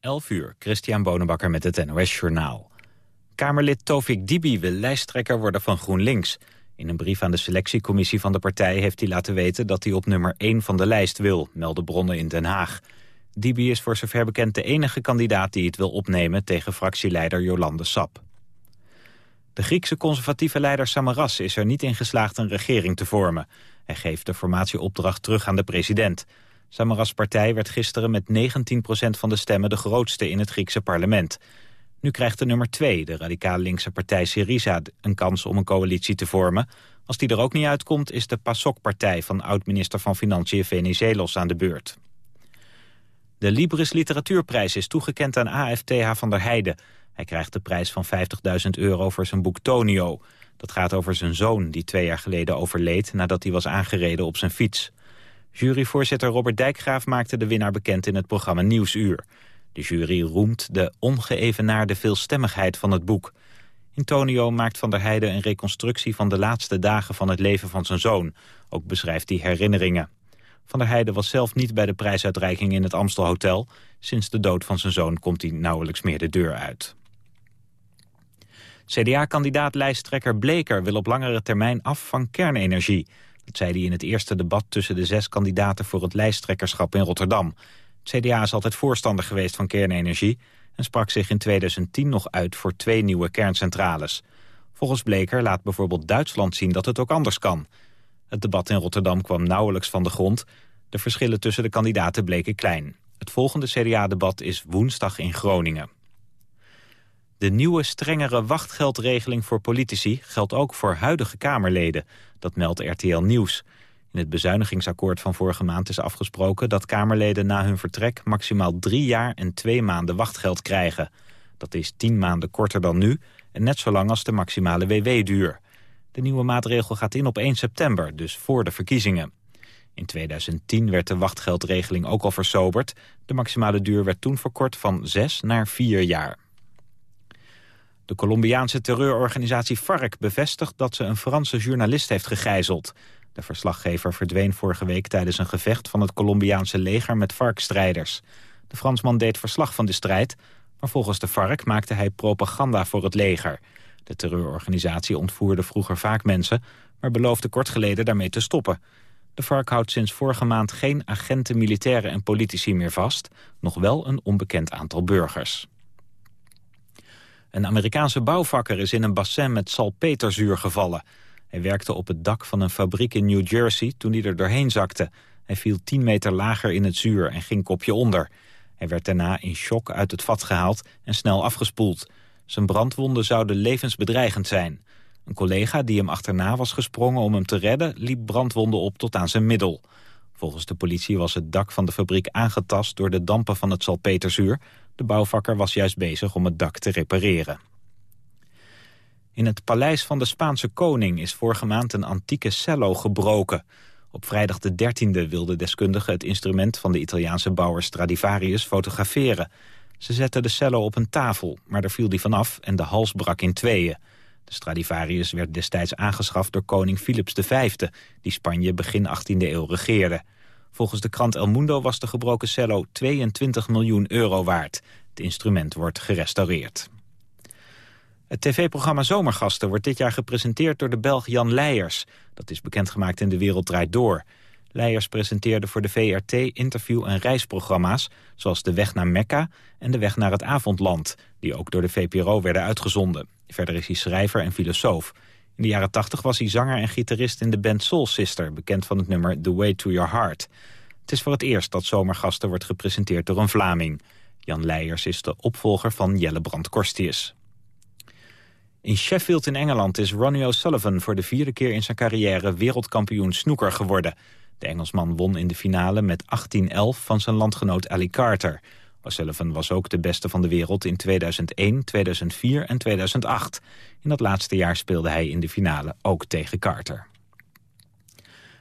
11 uur, Christian Bonenbakker met het NOS Journaal. Kamerlid Tovik Dibi wil lijsttrekker worden van GroenLinks. In een brief aan de selectiecommissie van de partij heeft hij laten weten... dat hij op nummer 1 van de lijst wil, melden bronnen in Den Haag. Dibi is voor zover bekend de enige kandidaat die het wil opnemen... tegen fractieleider Jolande Sap. De Griekse conservatieve leider Samaras is er niet in geslaagd een regering te vormen. Hij geeft de formatieopdracht terug aan de president... Samaras partij werd gisteren met 19% van de stemmen de grootste in het Griekse parlement. Nu krijgt de nummer 2, de radicaal linkse partij Syriza, een kans om een coalitie te vormen. Als die er ook niet uitkomt, is de PASOK-partij van oud-minister van Financiën Venizelos aan de beurt. De Libris Literatuurprijs is toegekend aan AFTH van der Heijden. Hij krijgt de prijs van 50.000 euro voor zijn boek Tonio. Dat gaat over zijn zoon, die twee jaar geleden overleed nadat hij was aangereden op zijn fiets. Juryvoorzitter Robert Dijkgraaf maakte de winnaar bekend in het programma Nieuwsuur. De jury roemt de ongeëvenaarde veelstemmigheid van het boek. Antonio maakt Van der Heijden een reconstructie van de laatste dagen van het leven van zijn zoon. Ook beschrijft hij herinneringen. Van der Heijden was zelf niet bij de prijsuitreiking in het Amstelhotel. Sinds de dood van zijn zoon komt hij nauwelijks meer de deur uit. CDA-kandidaat lijsttrekker Bleker wil op langere termijn af van kernenergie. Dat zei hij in het eerste debat tussen de zes kandidaten voor het lijsttrekkerschap in Rotterdam. Het CDA is altijd voorstander geweest van kernenergie... en sprak zich in 2010 nog uit voor twee nieuwe kerncentrales. Volgens Bleker laat bijvoorbeeld Duitsland zien dat het ook anders kan. Het debat in Rotterdam kwam nauwelijks van de grond. De verschillen tussen de kandidaten bleken klein. Het volgende CDA-debat is woensdag in Groningen. De nieuwe strengere wachtgeldregeling voor politici geldt ook voor huidige Kamerleden. Dat meldt RTL Nieuws. In het bezuinigingsakkoord van vorige maand is afgesproken dat Kamerleden na hun vertrek maximaal drie jaar en twee maanden wachtgeld krijgen. Dat is tien maanden korter dan nu en net zo lang als de maximale WW-duur. De nieuwe maatregel gaat in op 1 september, dus voor de verkiezingen. In 2010 werd de wachtgeldregeling ook al versoberd. De maximale duur werd toen verkort van zes naar vier jaar. De Colombiaanse terreurorganisatie FARC bevestigt dat ze een Franse journalist heeft gegijzeld. De verslaggever verdween vorige week tijdens een gevecht van het Colombiaanse leger met FARC-strijders. De Fransman deed verslag van de strijd, maar volgens de FARC maakte hij propaganda voor het leger. De terreurorganisatie ontvoerde vroeger vaak mensen, maar beloofde kort geleden daarmee te stoppen. De FARC houdt sinds vorige maand geen agenten, militairen en politici meer vast, nog wel een onbekend aantal burgers. Een Amerikaanse bouwvakker is in een bassin met salpeterzuur gevallen. Hij werkte op het dak van een fabriek in New Jersey toen hij er doorheen zakte. Hij viel 10 meter lager in het zuur en ging kopje onder. Hij werd daarna in shock uit het vat gehaald en snel afgespoeld. Zijn brandwonden zouden levensbedreigend zijn. Een collega die hem achterna was gesprongen om hem te redden... liep brandwonden op tot aan zijn middel. Volgens de politie was het dak van de fabriek aangetast... door de dampen van het salpeterzuur. De bouwvakker was juist bezig om het dak te repareren. In het paleis van de Spaanse koning is vorige maand een antieke cello gebroken. Op vrijdag de 13e wilde deskundigen het instrument van de Italiaanse bouwer Stradivarius fotograferen. Ze zetten de cello op een tafel, maar daar viel die vanaf en de hals brak in tweeën. De Stradivarius werd destijds aangeschaft door koning Philips V, die Spanje begin 18e eeuw regeerde. Volgens de krant El Mundo was de gebroken cello 22 miljoen euro waard. Het instrument wordt gerestaureerd. Het tv-programma Zomergasten wordt dit jaar gepresenteerd door de Belg Jan Leijers. Dat is bekendgemaakt in De Wereld Draait Door. Leijers presenteerde voor de VRT interview- en reisprogramma's... zoals De Weg naar Mekka en De Weg naar het Avondland... die ook door de VPRO werden uitgezonden. Verder is hij schrijver en filosoof. In de jaren 80 was hij zanger en gitarist in de band Soul Sister... bekend van het nummer The Way to Your Heart. Het is voor het eerst dat Zomergasten wordt gepresenteerd door een Vlaming. Jan Leijers is de opvolger van Jelle Brand-Korstius. In Sheffield in Engeland is Ronnie O'Sullivan voor de vierde keer in zijn carrière wereldkampioen snoeker geworden. De Engelsman won in de finale met 18-11 van zijn landgenoot Ali Carter. O'Sullivan was ook de beste van de wereld in 2001, 2004 en 2008. In dat laatste jaar speelde hij in de finale ook tegen Carter.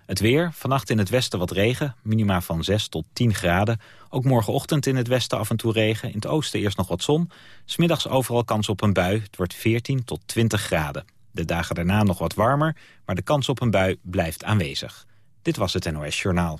Het weer, vannacht in het westen wat regen, minima van 6 tot 10 graden. Ook morgenochtend in het westen af en toe regen, in het oosten eerst nog wat zon. Smiddags overal kans op een bui, het wordt 14 tot 20 graden. De dagen daarna nog wat warmer, maar de kans op een bui blijft aanwezig. Dit was het NOS Journaal.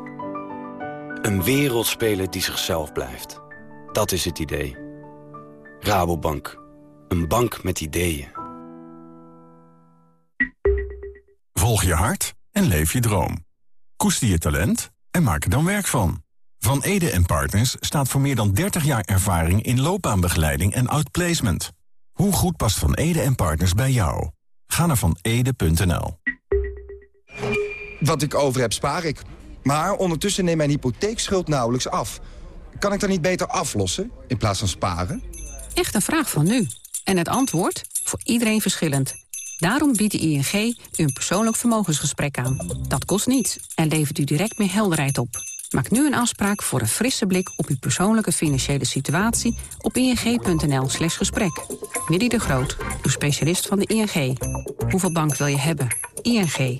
Een wereldspeler die zichzelf blijft. Dat is het idee. Rabobank. Een bank met ideeën. Volg je hart en leef je droom. Koester je talent en maak er dan werk van. Van Ede en Partners staat voor meer dan 30 jaar ervaring in loopbaanbegeleiding en outplacement. Hoe goed past Van Ede en Partners bij jou? Ga naar vanede.nl. Wat ik over heb, spaar ik. Maar ondertussen neemt mijn hypotheekschuld nauwelijks af. Kan ik dat niet beter aflossen in plaats van sparen? Echt een vraag van nu. En het antwoord? Voor iedereen verschillend. Daarom biedt de ING u een persoonlijk vermogensgesprek aan. Dat kost niets en levert u direct meer helderheid op. Maak nu een afspraak voor een frisse blik op uw persoonlijke financiële situatie op ing.nl slash gesprek. Willy de Groot, uw specialist van de ING. Hoeveel bank wil je hebben? ING.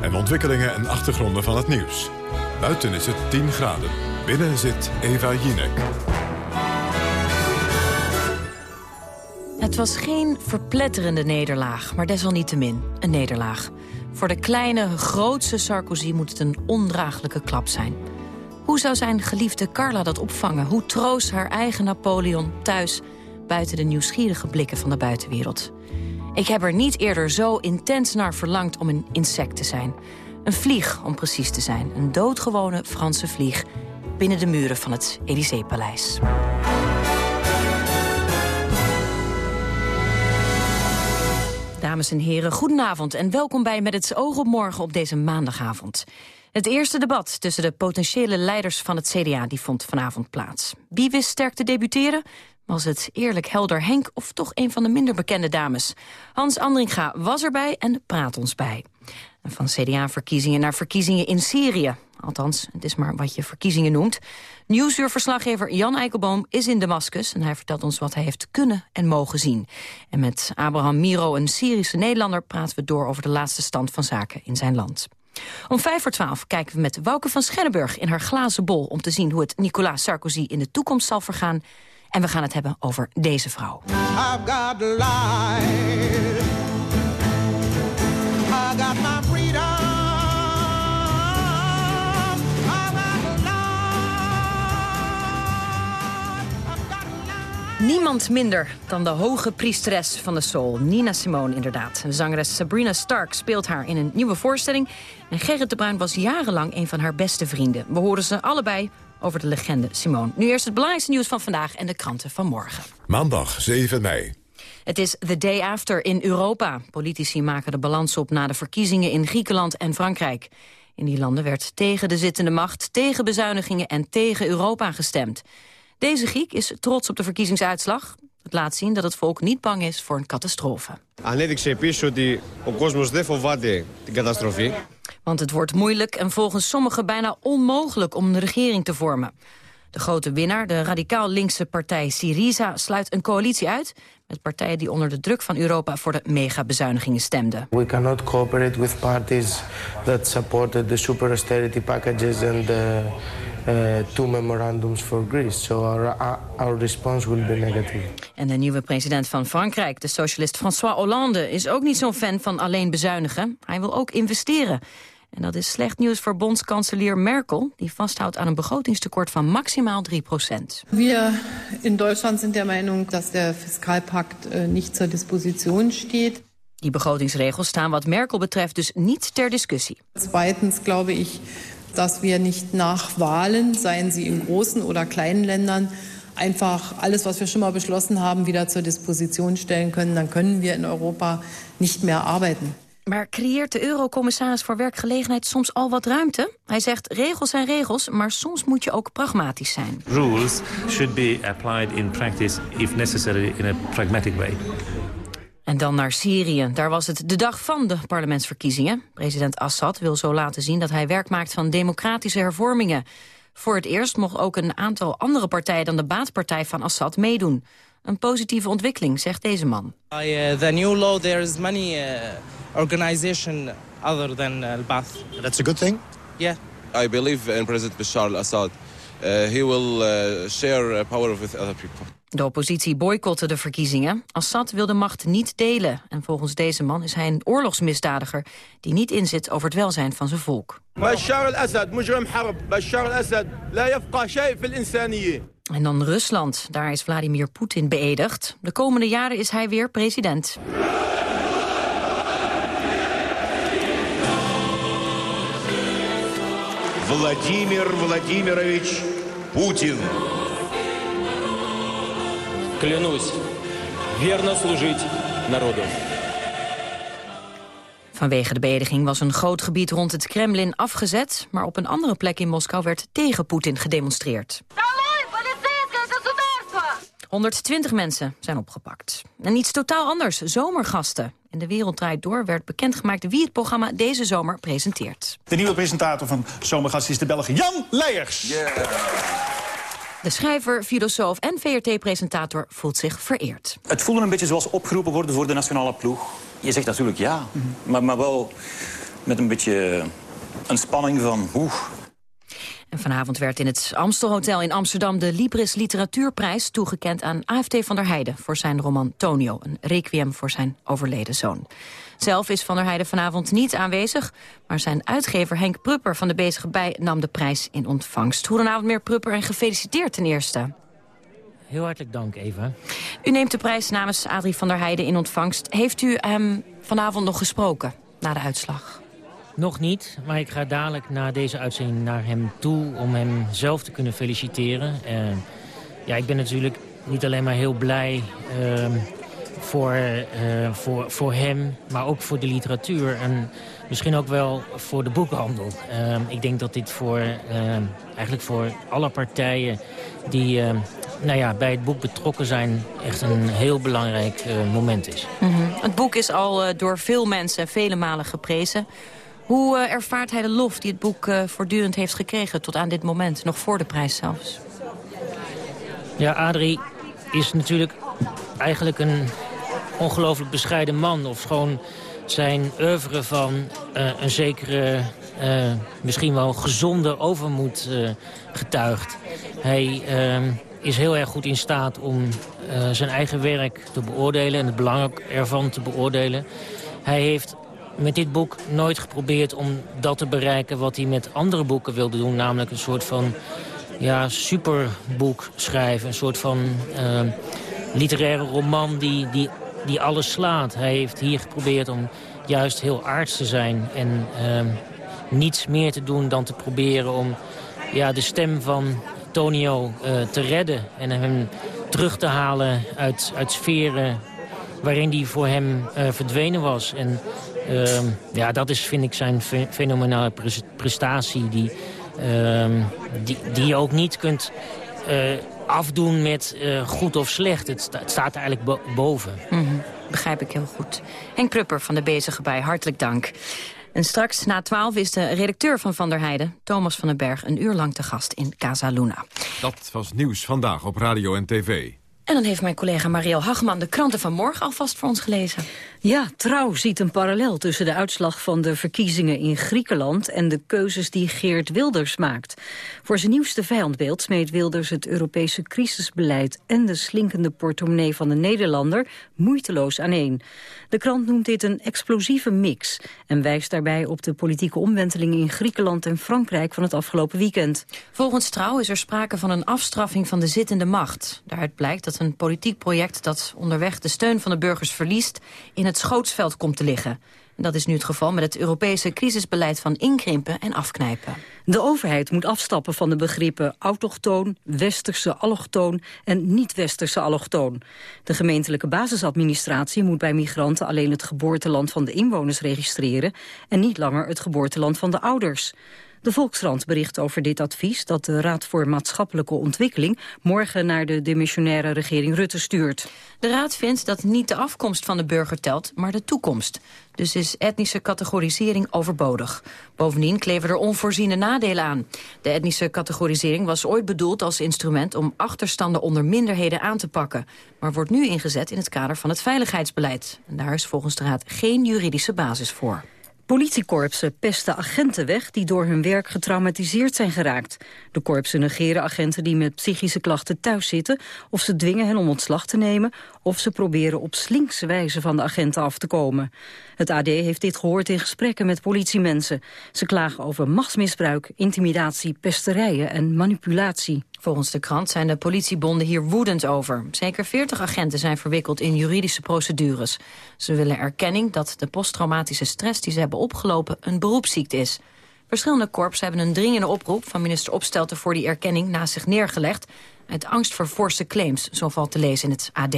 En ontwikkelingen en achtergronden van het nieuws. Buiten is het 10 graden. Binnen zit Eva Jinek. Het was geen verpletterende nederlaag, maar desalniettemin een nederlaag. Voor de kleine, grootse Sarkozy moet het een ondraaglijke klap zijn. Hoe zou zijn geliefde Carla dat opvangen? Hoe troost haar eigen Napoleon thuis... buiten de nieuwsgierige blikken van de buitenwereld? Ik heb er niet eerder zo intens naar verlangd om een insect te zijn. Een vlieg, om precies te zijn. Een doodgewone Franse vlieg binnen de muren van het Élysée-paleis. Dames en heren, goedenavond en welkom bij Met het oog op morgen op deze maandagavond. Het eerste debat tussen de potentiële leiders van het CDA die vond vanavond plaats. Wie wist sterk te debuteren? Was het eerlijk helder Henk of toch een van de minder bekende dames? Hans Andringa was erbij en praat ons bij. van CDA-verkiezingen naar verkiezingen in Syrië. Althans, het is maar wat je verkiezingen noemt. Nieuwsuurverslaggever Jan Eikelboom is in Damascus... en hij vertelt ons wat hij heeft kunnen en mogen zien. En met Abraham Miro, een Syrische Nederlander... praten we door over de laatste stand van zaken in zijn land. Om vijf voor twaalf kijken we met Wouke van Schennenburg in haar glazen bol... om te zien hoe het Nicolas Sarkozy in de toekomst zal vergaan. En we gaan het hebben over deze vrouw. I've got light. I got my Niemand minder dan de hoge priesteres van de soul, Nina Simone inderdaad. De zangeres Sabrina Stark speelt haar in een nieuwe voorstelling. En Gerrit de Bruin was jarenlang een van haar beste vrienden. We horen ze allebei over de legende Simone. Nu eerst het belangrijkste nieuws van vandaag en de kranten van morgen. Maandag 7 mei. Het is the day after in Europa. Politici maken de balans op na de verkiezingen in Griekenland en Frankrijk. In die landen werd tegen de zittende macht, tegen bezuinigingen en tegen Europa gestemd. Deze Griek is trots op de verkiezingsuitslag. Het laat zien dat het volk niet bang is voor een catastrofe. Ανέδειξε επίσης ότι ο κόσμος δεν φοβάται την καταστροφή. Want het wordt moeilijk en volgens sommigen bijna onmogelijk om een regering te vormen. De grote winnaar, de radicaal linkse partij Syriza, sluit een coalitie uit met partijen die onder de druk van Europa voor de megabezuinigingen stemden. We cannot cooperate with parties that supported the super austerity packages and the uh, two memorandums for Greece. So our, our response will be negative. En de nieuwe president van Frankrijk, de socialist François Hollande, is ook niet zo'n fan van alleen bezuinigen. Hij wil ook investeren. En dat is slecht nieuws voor bondskanselier Merkel... die vasthoudt aan een begrotingstekort van maximaal 3 procent. We in Duitsland zijn der Meinung dat de Fiskalpakt äh, niet zur Disposition steht. Die begrotingsregels staan wat Merkel betreft dus niet ter discussie. Zweitens glaube ich, dass wir nicht nach Wahlen, seien sie in großen oder kleinen Ländern, einfach alles, was wir schon mal beschlossen haben, wieder zur Disposition stellen können. Dann können wir in Europa nicht mehr arbeiten. Maar creëert de eurocommissaris voor werkgelegenheid soms al wat ruimte? Hij zegt regels zijn regels, maar soms moet je ook pragmatisch zijn. Rules should be applied in practice if necessary in a pragmatic way. En dan naar Syrië. Daar was het de dag van de parlementsverkiezingen. President Assad wil zo laten zien dat hij werk maakt van democratische hervormingen. Voor het eerst mocht ook een aantal andere partijen dan de baatpartij van Assad meedoen. Een positieve ontwikkeling, zegt deze man. Uh, the new law, there is many uh, organization other than uh, Baath. That's a good thing? Yeah. I believe in President Bashar al-Assad. Uh, he will uh, share power with other people. De oppositie boycotte de verkiezingen. Assad wil de macht niet delen. En volgens deze man is hij een oorlogsmisdadiger... die niet inzit over het welzijn van zijn volk. Bashar al-Assad, mujrim harb. Bashar al-Assad, la yafqa shay fil En dan Rusland. Daar is Vladimir Poetin beëdigd. De komende jaren is hij weer president. Vladimir Vladimirovich Poetin. Клянусь верно служить народу. Vanwege de beëdiging was een groot gebied rond het Kremlin afgezet... maar op een andere plek in Moskou werd tegen Poetin gedemonstreerd. 120 mensen zijn opgepakt. En iets totaal anders, zomergasten. In De Wereld Draait Door werd bekendgemaakt wie het programma deze zomer presenteert. De nieuwe presentator van Zomergasten is de Belg Jan Leijers. De schrijver, filosoof en VRT-presentator voelt zich vereerd. Het voelde een beetje zoals opgeroepen worden voor de nationale ploeg. Je zegt natuurlijk ja, maar, maar wel met een beetje een spanning van... Oeh, en vanavond werd in het Amstelhotel in Amsterdam... de Libris Literatuurprijs toegekend aan AFT van der Heijden... voor zijn roman Tonio, een requiem voor zijn overleden zoon. Zelf is Van der Heijden vanavond niet aanwezig... maar zijn uitgever Henk Prupper van de Bezige Bij nam de prijs in ontvangst. Goedenavond, meneer Prupper, en gefeliciteerd ten eerste. Heel hartelijk dank, Eva. U neemt de prijs namens Adrie van der Heijden in ontvangst. Heeft u hem vanavond nog gesproken na de uitslag? Nog niet, maar ik ga dadelijk na deze uitzending naar hem toe... om hem zelf te kunnen feliciteren. Ja, ik ben natuurlijk niet alleen maar heel blij uh, voor, uh, voor, voor hem... maar ook voor de literatuur en misschien ook wel voor de boekhandel. Ehm, ik denk dat dit voor, ehm, eigenlijk voor alle partijen... die nou ja, bij het boek betrokken zijn echt een heel belangrijk moment is. -hmm. Het boek is al door veel mensen vele malen geprezen. Hoe uh, ervaart hij de lof die het boek uh, voortdurend heeft gekregen tot aan dit moment? Nog voor de prijs zelfs. Ja, Adrie is natuurlijk eigenlijk een ongelooflijk bescheiden man. Of gewoon zijn oeuvre van uh, een zekere, misschien wel gezonde overmoed getuigt. Hij is heel erg goed in staat om zijn eigen werk te beoordelen... en het belang ervan te beoordelen. Hij heeft met dit boek nooit geprobeerd om dat te bereiken... wat hij met andere boeken wilde doen. Namelijk een soort van ja, superboek schrijven. Een soort van uh, literaire roman die, die, die alles slaat. Hij heeft hier geprobeerd om juist heel aards te zijn. En uh, niets meer te doen dan te proberen om ja, de stem van Tonio uh, te redden. En hem terug te halen uit, uit sferen waarin die voor hem verdwenen was. En uh, ja, dat is, vind ik, zijn fenomenale prestatie... die, uh, die, die je ook niet kunt uh, afdoen met uh, goed of slecht. Het, sta, het staat er eigenlijk bo boven. Mm -hmm. Begrijp ik heel goed. Henk Prupper van de Bezige Bij, hartelijk dank. En straks na twaalf is de redacteur van Van der Heijden, Thomas van den Berg, een uur lang te gast in Casa Luna. Dat was nieuws vandaag op radio en tv. En dan heeft mijn collega Marielle Hagman de kranten van morgen alvast voor ons gelezen. Ja, Trouw ziet een parallel tussen de uitslag van de verkiezingen in Griekenland... en de keuzes die Geert Wilders maakt. Voor zijn nieuwste vijandbeeld smeet Wilders het Europese crisisbeleid... en de slinkende portemonnee van de Nederlander moeiteloos aaneen. De krant noemt dit een explosieve mix... en wijst daarbij op de politieke omwentelingen in Griekenland en Frankrijk van het afgelopen weekend. Volgens Trouw is er sprake van een afstraffing van de zittende macht. Daaruit blijkt dat een politiek project dat onderweg de steun van de burgers verliest in het schootsveld komt te liggen. En dat is nu het geval met het Europese crisisbeleid van inkrimpen en afknijpen. De overheid moet afstappen van de begrippen autochtoon, westerse allochtoon en niet-westerse allochtoon. De gemeentelijke basisadministratie moet bij migranten alleen het geboorteland van de inwoners registreren en niet langer het geboorteland van de ouders. De Volkskrant bericht over dit advies dat de Raad voor Maatschappelijke Ontwikkeling morgen naar de demissionaire regering Rutte stuurt. De Raad vindt dat niet de afkomst van de burger telt, maar de toekomst. Dus is etnische categorisering overbodig. Bovendien kleven er onvoorziene nadelen aan. De etnische categorisering was ooit bedoeld als instrument om achterstanden onder minderheden aan te pakken, maar wordt nu ingezet in het kader van het veiligheidsbeleid. En daar is volgens de Raad geen juridische basis voor. Politiekorpsen pesten agenten weg die door hun werk getraumatiseerd zijn geraakt. De korpsen negeren agenten die met psychische klachten thuis zitten... of ze dwingen hen om ontslag te nemen... of ze proberen op slinkse wijze van de agenten af te komen. Het AD heeft dit gehoord in gesprekken met politiemensen. Ze klagen over machtsmisbruik, intimidatie, pesterijen en manipulatie. Volgens de krant zijn de politiebonden hier woedend over. Zeker 40 agenten zijn verwikkeld in juridische procedures. Ze willen erkenning dat de posttraumatische stress die ze hebben opgelopen een beroepsziekte is. Verschillende korps hebben een dringende oproep van minister Opstelten voor die erkenning naast zich neergelegd. Uit angst voor forse claims, zo valt te lezen in het AD.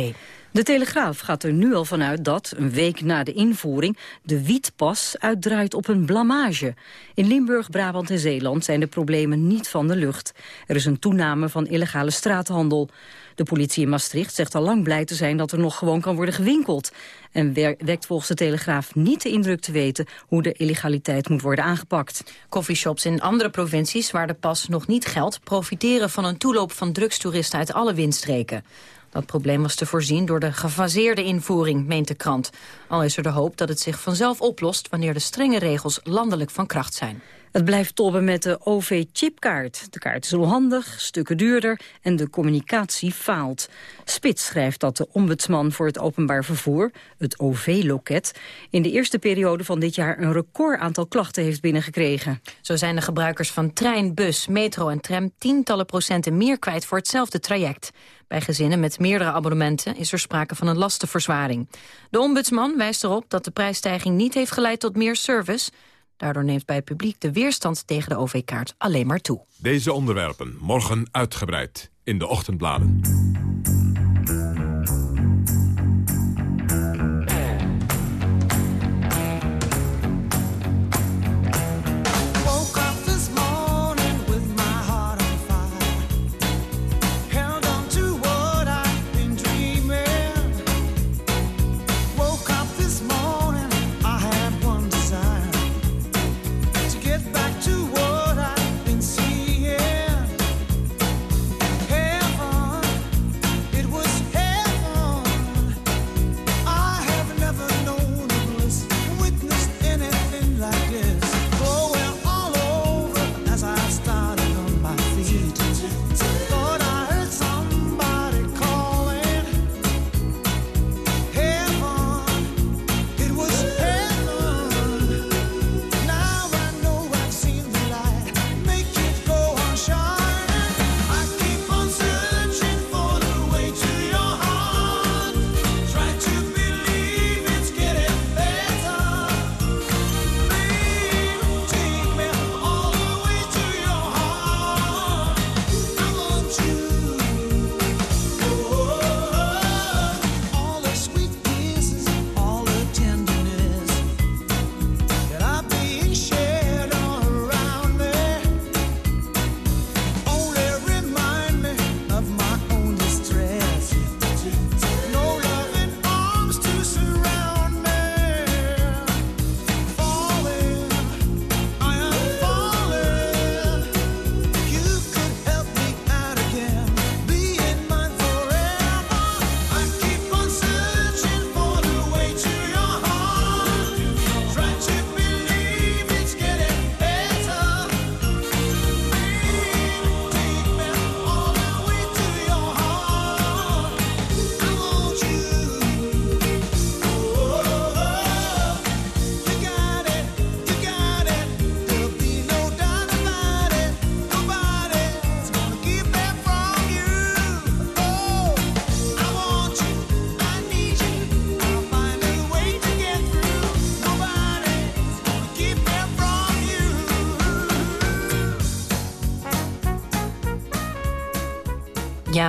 De Telegraaf gaat er nu al vanuit dat, een week na de invoering... de wietpas uitdraait op een blamage. In Limburg, Brabant en Zeeland zijn de problemen niet van de lucht. Er is een toename van illegale straathandel. De politie in Maastricht zegt al lang blij te zijn dat er nog gewoon kan worden gewinkeld. En wekt volgens de Telegraaf niet de indruk te weten hoe de illegaliteit moet worden aangepakt. Coffeeshops in andere provincies waar de pas nog niet geldt... profiteren van een toeloop van drugstoeristen uit alle windstreken. Dat probleem was te voorzien door de gefaseerde invoering, meent de krant. Al is er de hoop dat het zich vanzelf oplost wanneer de strenge regels landelijk van kracht zijn. Het blijft tobben met de OV-chipkaart. De kaart is onhandig, stukken duurder en de communicatie faalt. Spits schrijft dat de ombudsman voor het openbaar vervoer, het OV-loket... in de eerste periode van dit jaar een record aantal klachten heeft binnengekregen. Zo zijn de gebruikers van trein, bus, metro en tram... tientallen procenten meer kwijt voor hetzelfde traject. Bij gezinnen met meerdere abonnementen is er sprake van een lastenverzwaring. De ombudsman wijst erop dat de prijsstijging niet heeft geleid tot meer service... Daardoor neemt bij het publiek de weerstand tegen de OV-kaart alleen maar toe. Deze onderwerpen morgen uitgebreid in de ochtendbladen.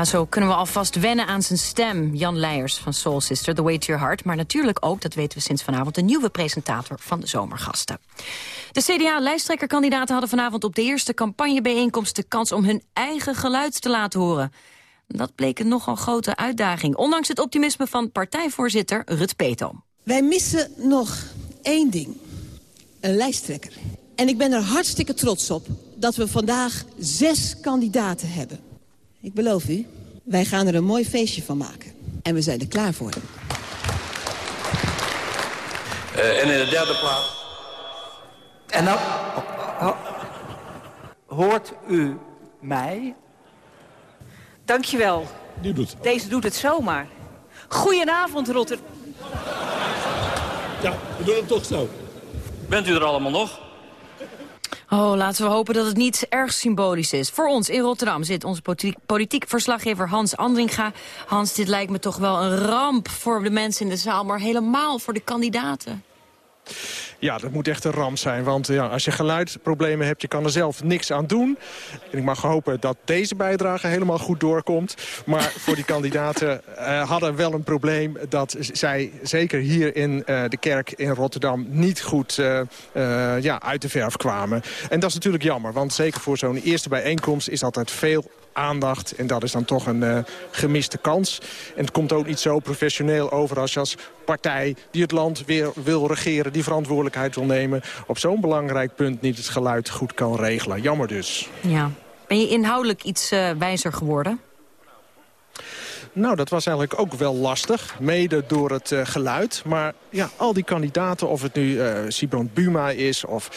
Zo kunnen we alvast wennen aan zijn stem. Jan Leijers van Soul Sister, The Way to Your Heart. Maar natuurlijk ook, dat weten we sinds vanavond... de nieuwe presentator van de Zomergasten. De CDA-lijsttrekkerkandidaten hadden vanavond op de eerste campagnebijeenkomst... de kans om hun eigen geluid te laten horen. Dat bleek een nogal grote uitdaging. Ondanks het optimisme van partijvoorzitter Rut Petom. Wij missen nog één ding. Een lijsttrekker. En ik ben er hartstikke trots op dat we vandaag zes kandidaten hebben. Ik beloof u, wij gaan er een mooi feestje van maken. En we zijn er klaar voor. Uh, en in de derde plaats... En dan... Hoort u mij? Dankjewel. Die doet Deze doet het zomaar. Goedenavond, Rotterdam. Ja, we doen het toch zo. Bent u er allemaal nog? Oh, laten we hopen dat het niet erg symbolisch is. Voor ons in Rotterdam zit onze politiek, verslaggever Hans Andringa. Hans, dit lijkt me toch wel een ramp voor de mensen in de zaal... maar helemaal voor de kandidaten. Ja, dat moet echt een ramp zijn. Want ja, als je geluidsproblemen hebt, je kan er zelf niks aan doen. En ik mag hopen dat deze bijdrage helemaal goed doorkomt. Maar voor die kandidaten uh, hadden wel een probleem... dat zij zeker hier in uh, de kerk in Rotterdam niet goed uh, ja, uit de verf kwamen. En dat is natuurlijk jammer, want zeker voor zo'n eerste bijeenkomst... is altijd veel aandacht. En dat is dan toch een uh, gemiste kans. En het komt ook niet zo professioneel over als je als partij die het land weer wil regeren... die verantwoordelijkheid wil nemen... op zo'n belangrijk punt niet het geluid goed kan regelen. Jammer dus. Ja. Ben je inhoudelijk iets uh, wijzer geworden? Nou, dat was eigenlijk ook wel lastig. Mede door het uh, geluid. Maar ja, al die kandidaten, of het nu uh, Sibron Buma is... of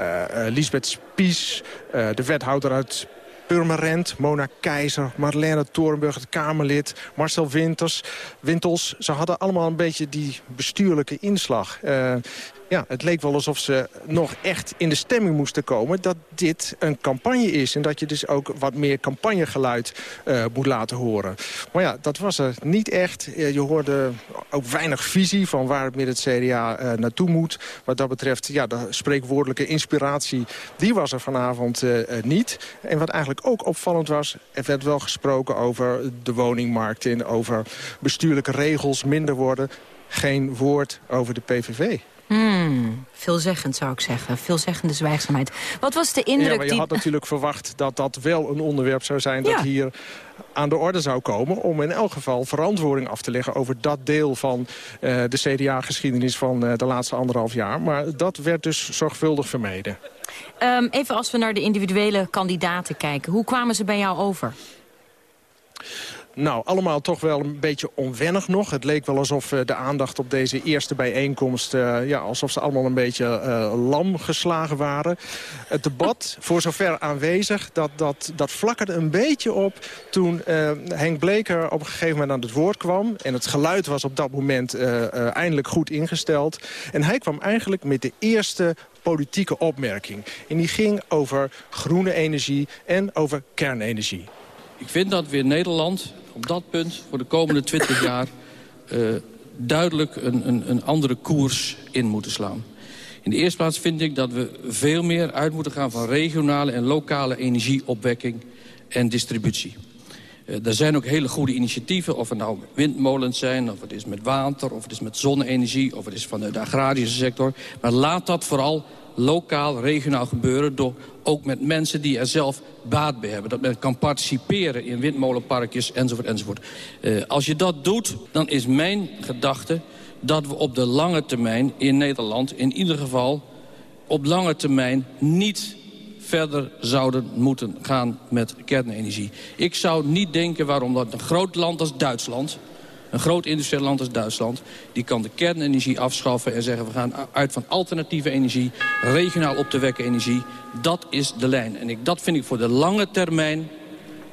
uh, Lisbeth Spies, de wethouder uit Purmerend, Mona Keizer, Marlene Torenburg, het Kamerlid... Marcel Winters, Wintels. Ze hadden allemaal een beetje die bestuurlijke inslag. Uh, ja, het leek wel alsof ze nog echt in de stemming moesten komen... dat dit een campagne is en dat je dus ook wat meer campagnegeluid uh, moet laten horen. Maar ja, dat was er niet echt. Uh, je hoorde ook weinig visie van waar het met het CDA uh, naartoe moet. Wat dat betreft, ja, de spreekwoordelijke inspiratie... die was er vanavond niet. En wat eigenlijk ook opvallend was... er werd wel gesproken over de woningmarkt... en over bestuurlijke regels minder worden. Geen woord over de PVV. Hmm, veelzeggend zou ik zeggen. Veelzeggende zwijgzaamheid. Wat was de indruk ja, maar je die... had natuurlijk verwacht dat dat wel een onderwerp zou zijn... dat hier aan de orde zou komen... om in elk geval verantwoording af te leggen... over dat deel van eh, de CDA-geschiedenis van eh, de laatste anderhalf jaar. Maar dat werd dus zorgvuldig vermeden. Ehm, even als we naar de individuele kandidaten kijken. Hoe kwamen ze bij jou over? Nou, allemaal toch wel een beetje onwennig nog. Het leek wel alsof eh, de aandacht op deze eerste bijeenkomst... eh, ja, alsof ze allemaal een beetje eh, lam geslagen waren. Het debat, voor zover aanwezig, dat, dat, dat flakkerde een beetje op... toen eh, Henk Bleker op een gegeven moment aan het woord kwam. En het geluid was op dat moment eh, eh, eindelijk goed ingesteld. En hij kwam eigenlijk met de eerste politieke opmerking. En die ging over groene energie en over kernenergie. Ik vind dat we in Nederland op dat punt voor de komende 20 jaar... Uh, duidelijk een, een, een andere koers in moeten slaan. In de eerste plaats vind ik dat we veel meer uit moeten gaan... van regionale en lokale energieopwekking en distributie. Uh, er zijn ook hele goede initiatieven, of het nou windmolens zijn... of het is met water, of het is met zonne-energie... of het is van de agrarische sector. Maar laat dat vooral lokaal, regionaal gebeuren... door ook met mensen die er zelf baat bij hebben. Dat men kan participeren in windmolenparkjes, enzovoort, enzovoort. Uh, als je dat doet, dan is mijn gedachte... dat we op de lange termijn in Nederland... in ieder geval op lange termijn niet verder zouden moeten gaan met kernenergie. Ik zou niet denken waarom dat een groot land als Duitsland... Een groot industrieel land als Duitsland... die kan de kernenergie afschaffen en zeggen... we gaan uit van alternatieve energie, regionaal op te wekken energie. Dat is de lijn. En ik, dat vind ik voor de lange termijn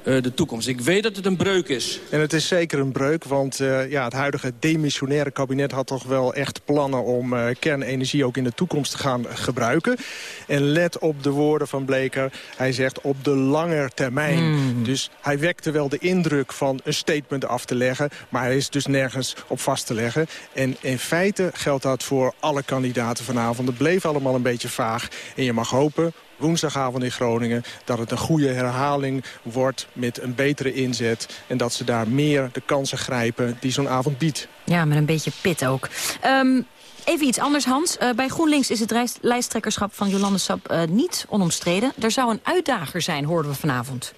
de toekomst. Ik weet dat het een breuk is. En het is zeker een breuk, want uh, ja, het huidige demissionaire kabinet... had toch wel echt plannen om uh, kernenergie ook in de toekomst te gaan gebruiken. En let op de woorden van Bleker. Hij zegt op de lange termijn. Mm. Dus hij wekte wel de indruk van een statement af te leggen... maar hij is dus nergens op vast te leggen. En in feite geldt dat voor alle kandidaten vanavond. Het bleef allemaal een beetje vaag. En je mag hopen woensdagavond in Groningen... dat het een goede herhaling wordt met een betere inzet... en dat ze daar meer de kansen grijpen die zo'n avond biedt. Ja, met een beetje pit ook. Um, Even iets anders, Hans. Uh, bij GroenLinks is het lijsttrekkerschap van Jolande Sap uh, niet onomstreden. Er zou een uitdager zijn, hoorden we vanavond.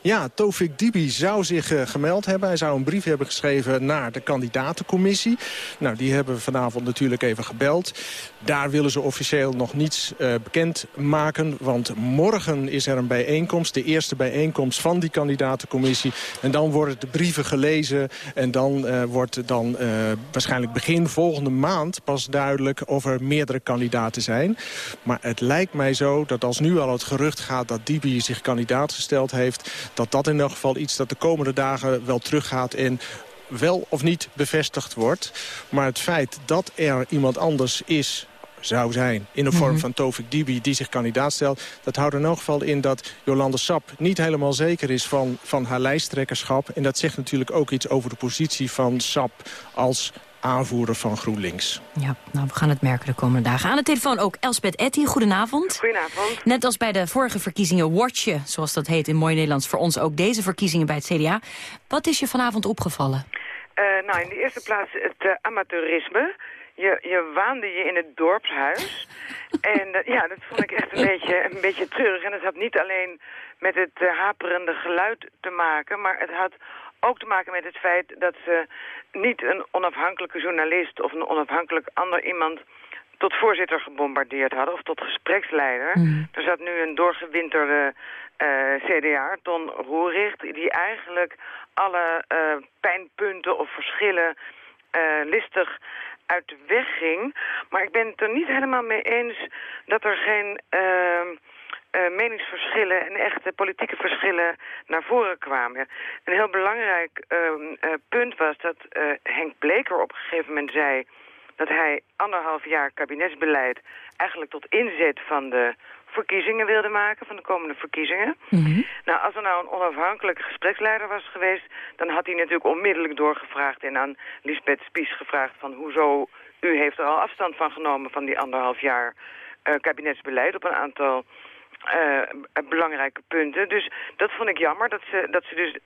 Ja, Tofik Dibi zou zich uh, gemeld hebben. Hij zou een brief hebben geschreven naar de kandidatencommissie. Nou, die hebben we vanavond natuurlijk even gebeld. Daar willen ze officieel nog niets uh, bekend maken. Want morgen is er een bijeenkomst. De eerste bijeenkomst van die kandidatencommissie. En dan worden de brieven gelezen. En dan uh, wordt dan waarschijnlijk begin volgende maand pas duidelijk of er meerdere kandidaten zijn. Maar het lijkt mij zo dat als nu al het gerucht gaat dat Dibi zich kandidaat gesteld heeft dat dat in elk geval iets dat de komende dagen wel teruggaat en wel of niet bevestigd wordt. Maar het feit dat er iemand anders is zou zijn in de vorm mhm. van Tovik Dibi die zich kandidaat stelt. Dat houdt in elk geval in dat Jolande Sap niet helemaal zeker is van, van haar lijsttrekkerschap. En dat zegt natuurlijk ook iets over de positie van Sap als aanvoerder van GroenLinks. Ja, nou, we gaan het merken de komende dagen. Aan de telefoon ook Elspeth Etty. Goedenavond. Goedenavond. Net als bij de vorige verkiezingen watchen, zoals dat heet in mooi Nederlands... voor ons ook deze verkiezingen bij het CDA. Wat is je vanavond opgevallen? Uh, nou, in de eerste plaats het uh, amateurisme. Je, je waande je in het dorpshuis. en uh, ja, dat vond ik echt een beetje, een beetje treurig. En het had niet alleen met het haperende geluid te maken... maar het had ook te maken met het feit dat ze niet een onafhankelijke journalist of een onafhankelijk ander iemand tot voorzitter gebombardeerd hadden of tot gespreksleider. Mm. Er zat nu een doorgewinterde uh, eh, CDA, Ton Roericht, die eigenlijk alle uh, pijnpunten of verschillen uh, listig uit de weg ging. Maar ik ben het er niet helemaal mee eens dat er geen uh, meningsverschillen en echte politieke verschillen naar voren kwamen. Een heel belangrijk uh, punt was dat uh, Henk Bleker op een gegeven moment zei dat hij anderhalf jaar kabinetsbeleid eigenlijk tot inzet van de verkiezingen wilde maken, van de komende verkiezingen. Mm Nou, als er nou een onafhankelijke gespreksleider was geweest, dan had hij natuurlijk onmiddellijk doorgevraagd en aan Lisbeth Spies gevraagd van hoezo u heeft er al afstand van genomen van die anderhalf jaar kabinetsbeleid op een aantal uh, belangrijke punten. Dus dat vond ik jammer, dat ze, dat ze dus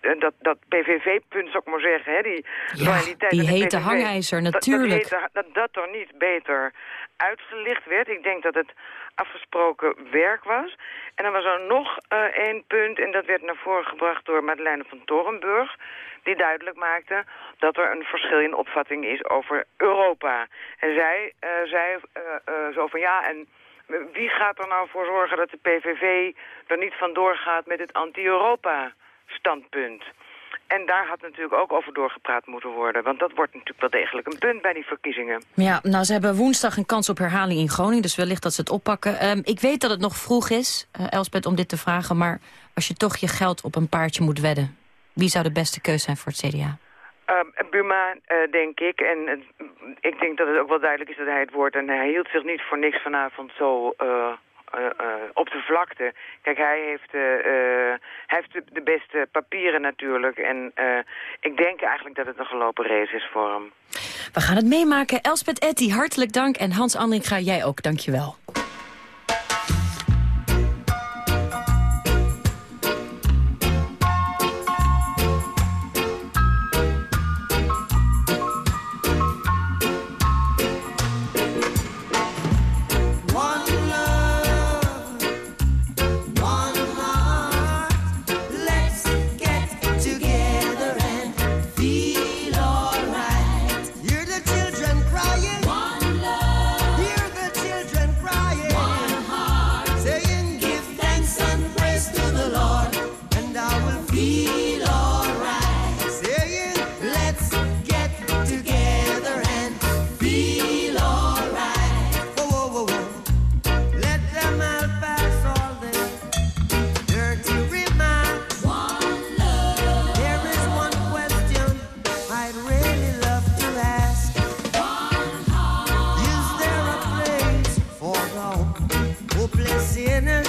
uh, dat, dat PVV-punt, zou ik maar zeggen, hè, die ja, die hete hangijzer, natuurlijk. Dat dat, dat dat er niet beter uitgelicht werd. Ik denk dat het afgesproken werk was. En dan was er nog uh, één punt, en dat werd naar voren gebracht door Madeleine van Torenburg die duidelijk maakte dat er een verschil in opvatting is over Europa. En zij uh, zei uh, zo van ja, en wie gaat er nou voor zorgen dat de PVV er niet vandoor gaat met het anti-Europa-standpunt? En daar had natuurlijk ook over doorgepraat moeten worden. Want dat wordt natuurlijk wel degelijk een punt bij die verkiezingen. Ja, nou, ze hebben woensdag een kans op herhaling in Groningen. Dus wellicht dat ze het oppakken. Um, ik weet dat het nog vroeg is, uh, Elspeth, om dit te vragen. Maar als je toch je geld op een paardje moet wedden... wie zou de beste keus zijn voor het CDA? Um, Buma, uh, denk ik. En uh, ik denk dat het ook wel duidelijk is dat hij het woord... en hij hield zich niet voor niks vanavond zo uh, op de vlakte. Kijk, hij heeft, hij heeft de, beste papieren natuurlijk. En ik denk eigenlijk dat het een gelopen race is voor hem. We gaan het meemaken. Elspeth Etty, hartelijk dank. En Hans Andringa, jij ook, dank je wel. minute.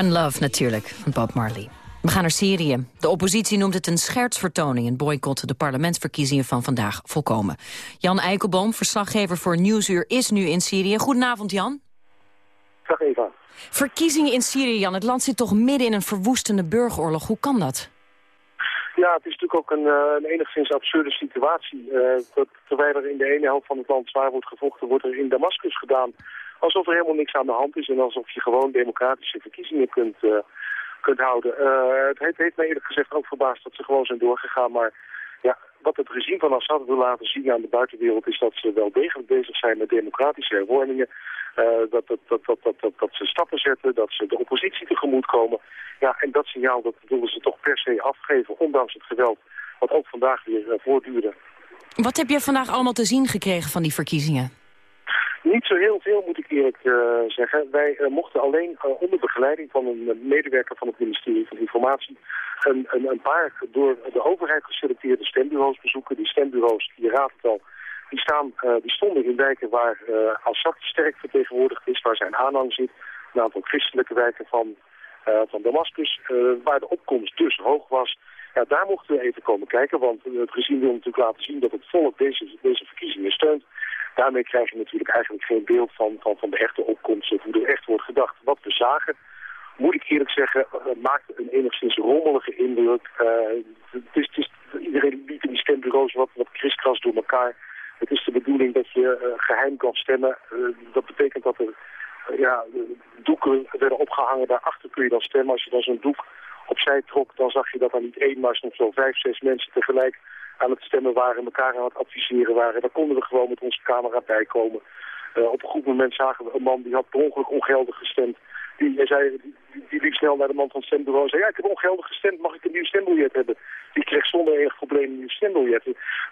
One Love natuurlijk, van Bob Marley. We gaan naar Syrië. De oppositie noemt het een schertsvertoning... en boycott de parlementsverkiezingen van vandaag volkomen. Jan Eikelboom, verslaggever voor Nieuwsuur, is nu in Syrië. Goedenavond, Jan. Dag Eva. Verkiezingen in Syrië, Jan. Het land zit toch midden in een verwoestende burgeroorlog. Hoe kan dat? Ja, het is natuurlijk ook een, eh, een enigszins absurde situatie. Eh, terwijl er in de ene helft van het land zwaar wordt gevochten, wordt er in Damascus gedaan alsof er helemaal niks aan de hand is en alsof je gewoon democratische verkiezingen kunt, eh, kunt houden. Eh, het heeft, mij eerlijk gezegd ook verbaasd dat ze gewoon zijn doorgegaan, maar ja, wat het regime van Assad wil laten zien aan de buitenwereld is dat ze wel degelijk bezig zijn met democratische hervormingen. Eh, dat, dat, dat, dat, dat, dat, ze stappen zetten, dat ze de oppositie tegemoet komen. Ja, en dat signaal dat willen ze toch per se afgeven, ondanks het geweld wat ook vandaag weer voortduurde. Wat heb je vandaag allemaal te zien gekregen van die verkiezingen? Niet zo heel veel, moet ik eerlijk eh, zeggen. Wij eh, mochten alleen eh, onder begeleiding van een medewerker van het ministerie van Informatie... Een, een, een paar door de overheid geselecteerde stembureaus bezoeken. Die stembureaus, je raadt het al, die, staan, die stonden in wijken waar Assad sterk vertegenwoordigd is, waar zijn aanhang zit. Een aantal christelijke wijken van, van Damascus, waar de opkomst dus hoog was. Ja, daar mochten we even komen kijken, want het regime wil natuurlijk laten zien dat het volk deze, deze verkiezingen steunt. Daarmee krijg je natuurlijk eigenlijk geen beeld van, van, van de echte opkomst of hoe er echt wordt gedacht. Wat we zagen, moet ik eerlijk zeggen, eh, maakte een enigszins rommelige indruk. Eh, het is, iedereen liep in die stembureaus wat, wat kriskras door elkaar. Het is de bedoeling dat je eh, geheim kan stemmen. Dat betekent dat er ja, doeken werden opgehangen. Daarachter kun je dan stemmen. Als je dan zo'n doek opzij trok, dan zag je dat er niet één, maar soms wel vijf, zes mensen tegelijk aan het stemmen waren, elkaar aan het adviseren waren. Daar konden we gewoon met onze camera bij komen. Eh, op een goed moment zagen we een man die had per ongeluk ongeldig gestemd. Die, zei, die, die liep snel naar de man van het stembureau en zei, ja, ik heb ongeldig gestemd, mag ik een nieuw stembiljet hebben? Die kreeg zonder enig probleem een nieuw stembiljet.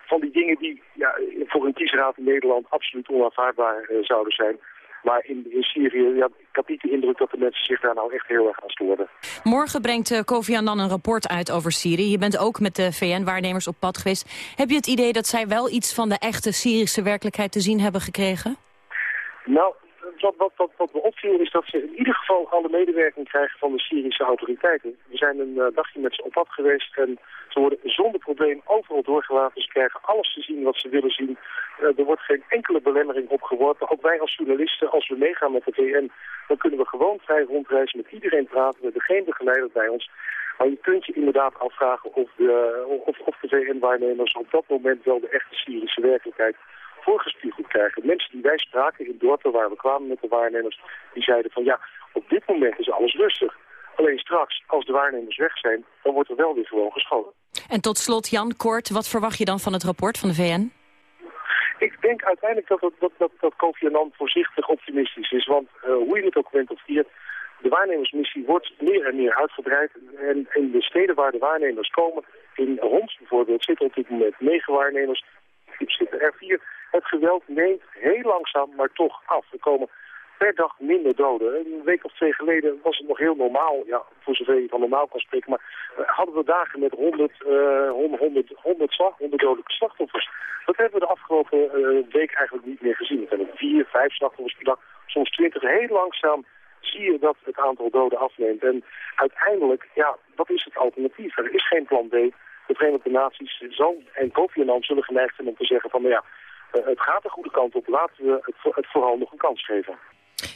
Van die dingen die ja, voor een kiesraad in Nederland absoluut onaanvaardbaar eh, zouden zijn. Maar in, in Syrië, ja, ik had niet de indruk dat de mensen zich daar nou echt heel erg aan stoorden. Morgen brengt eh, Kofi Annan een rapport uit over Syrië. Je bent ook met de VN-waarnemers op pad geweest. Heb je het idee dat zij wel iets van de echte Syrische werkelijkheid te zien hebben gekregen? Nou, wat, wat, wat, me opviel is dat ze in ieder geval alle medewerking krijgen van de Syrische autoriteiten. We zijn een eh, dagje met ze op pad geweest en ze worden zonder probleem overal doorgelaten. Ze krijgen alles te zien wat ze willen zien. Eh, er wordt geen enkele belemmering opgeworpen. Ook wij als journalisten, als we meegaan met de VN, dan kunnen we gewoon vrij rondreizen, met iedereen praten. We hebben geen begeleider bij ons. Maar je kunt je inderdaad afvragen of de, of, of de VN-waarnemers op dat moment wel de echte Syrische werkelijkheid voorgespiegeld krijgen. Mensen die wij spraken in dorpen waar we kwamen met de waarnemers, die zeiden van ja, op dit moment is alles rustig. Alleen straks, als de waarnemers weg zijn, dan wordt er wel weer gewoon geschoten. En tot slot, Jan, kort, wat verwacht je dan van het rapport van de VN? Ik denk uiteindelijk dat, het, dat, dat, dat Kofi Annan voorzichtig optimistisch is. Want uh, hoe je het ook bent of hier, de waarnemersmissie wordt meer en meer uitgebreid. En in de steden waar de waarnemers komen, in Homs bijvoorbeeld, zitten op dit moment negen waarnemers. zitten er vier. Het geweld neemt heel langzaam, maar toch af. Er komen per dag minder doden. Een week of twee geleden was het nog heel normaal, ja, voor zover je van normaal kan spreken. Maar uh, hadden we dagen met 100, uh, 100, 100, slag, 100 dodelijke slachtoffers. Dat hebben we de afgelopen uh, week eigenlijk niet meer gezien. We hebben vier, vijf slachtoffers per dag, soms twintig. Heel langzaam zie je dat het aantal doden afneemt. En uiteindelijk, ja, wat is het alternatief? Er is geen plan B. De Verenigde Naties zal, en Kofi zullen geneigd zijn om te zeggen van, nou ja, het gaat de goede kant op. Laten we het, het vooral nog een kans geven.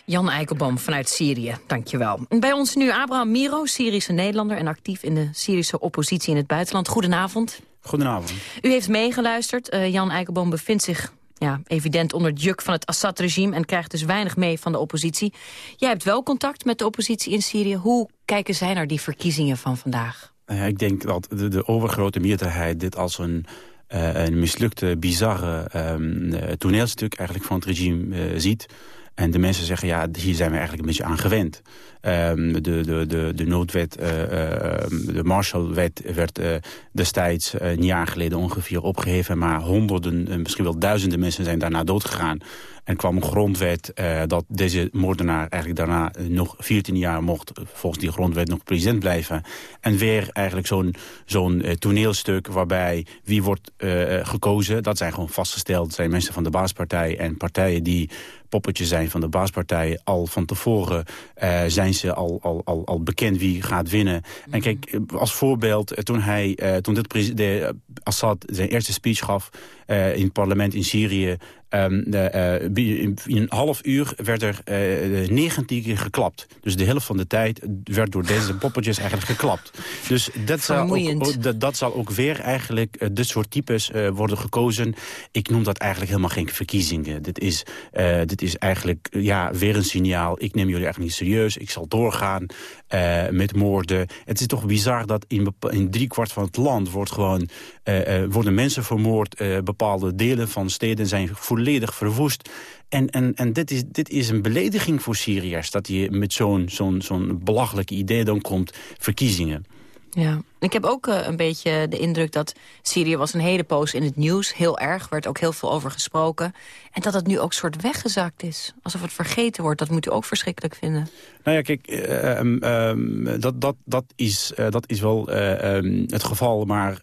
Jan Eikelboom vanuit Syrië, dankjewel. Bij ons nu Abraham Miro, Syrische Nederlander... en actief in de Syrische oppositie in het buitenland. Goedenavond. Goedenavond. U heeft meegeluisterd. Uh, Jan Eikelboom bevindt zich ja, evident onder het juk van het Assad-regime... en krijgt dus weinig mee van de oppositie. Jij hebt wel contact met de oppositie in Syrië. Hoe kijken zij naar die verkiezingen van vandaag? Nou ja, ik denk dat de, de overgrote meerderheid dit als een... Uh, een mislukte, bizarre um, toneelstuk eigenlijk van het regime uh, ziet. En de mensen zeggen, ja, hier zijn we eigenlijk een beetje aan gewend. Um, de, de, de, de noodwet, uh, uh, de Marshallwet werd uh, destijds een jaar geleden ongeveer opgeheven. Maar honderden, misschien wel duizenden mensen zijn daarna doodgegaan. En kwam een grondwet dat deze moordenaar eigenlijk daarna nog 14 jaar mocht volgens die grondwet nog president blijven. En weer eigenlijk zo'n zo'n toneelstuk waarbij wie wordt gekozen, dat zijn gewoon vastgesteld. Zijn mensen van de baaspartij en partijen die poppetjes zijn van de baaspartij. Al van tevoren zijn al, al, al, al bekend wie gaat winnen. En kijk, als voorbeeld, toen, hij, uh, toen dit de, Assad zijn eerste speech gaf uh, in het parlement in Syrië... Um, de, uh, in een half uur werd er uh, 19 keer geklapt. Dus de helft van de tijd werd door deze poppetjes eigenlijk geklapt. Dus dat, zal ook, dat, dat, zal ook weer eigenlijk uh, dit soort types uh, worden gekozen. Ik noem dat eigenlijk helemaal geen verkiezingen. Dit is, uh, dit is eigenlijk ja, weer een signaal. Ik neem jullie eigenlijk niet serieus. Ik zal doorgaan uh, met moorden. Het is toch bizar dat in, in driekwart van het land wordt gewoon, uh, uh, worden mensen vermoord. bepaalde delen van steden zijn volledig verwoest. En, en, en dit, is, dit is een belediging voor Syriërs. Dat je met zo'n zo'n zo'n belachelijk idee dan komt. Verkiezingen. Ja, ik heb ook uh, een beetje de indruk dat Syrië was een hele poos in het nieuws. Heel erg, werd ook heel veel over gesproken. En dat het nu ook soort weggezakt is. Alsof het vergeten wordt, dat moet u ook verschrikkelijk vinden. Nou ja, kijk, uh, um, um, dat, dat, dat, is, uh, dat is wel um, het geval, maar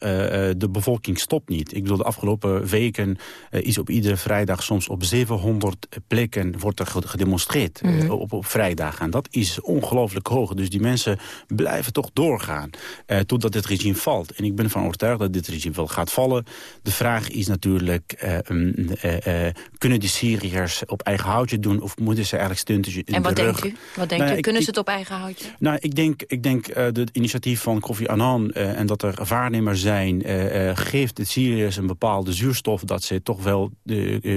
de bevolking stopt niet. Ik bedoel, de afgelopen weken is op iedere vrijdag soms op 700 plekken wordt er gedemonstreerd mm -hmm. op, op vrijdagen. En dat is ongelooflijk hoog. Dus die mensen blijven toch doorgaan totdat dit regime valt. En ik ben van overtuigd dat dit regime wel gaat vallen. De vraag is natuurlijk, kunnen de Syriërs op eigen houtje doen of moeten ze eigenlijk steuntje in en wat de denkt rug? u? Wat denkt nou, u? Ik, Kunnen ze het op eigen houtje? Nou, ik denk, ik denk het initiatief van Kofi Annan en dat er waarnemers zijn... Geeft de Syriërs een bepaalde zuurstof... dat ze toch wel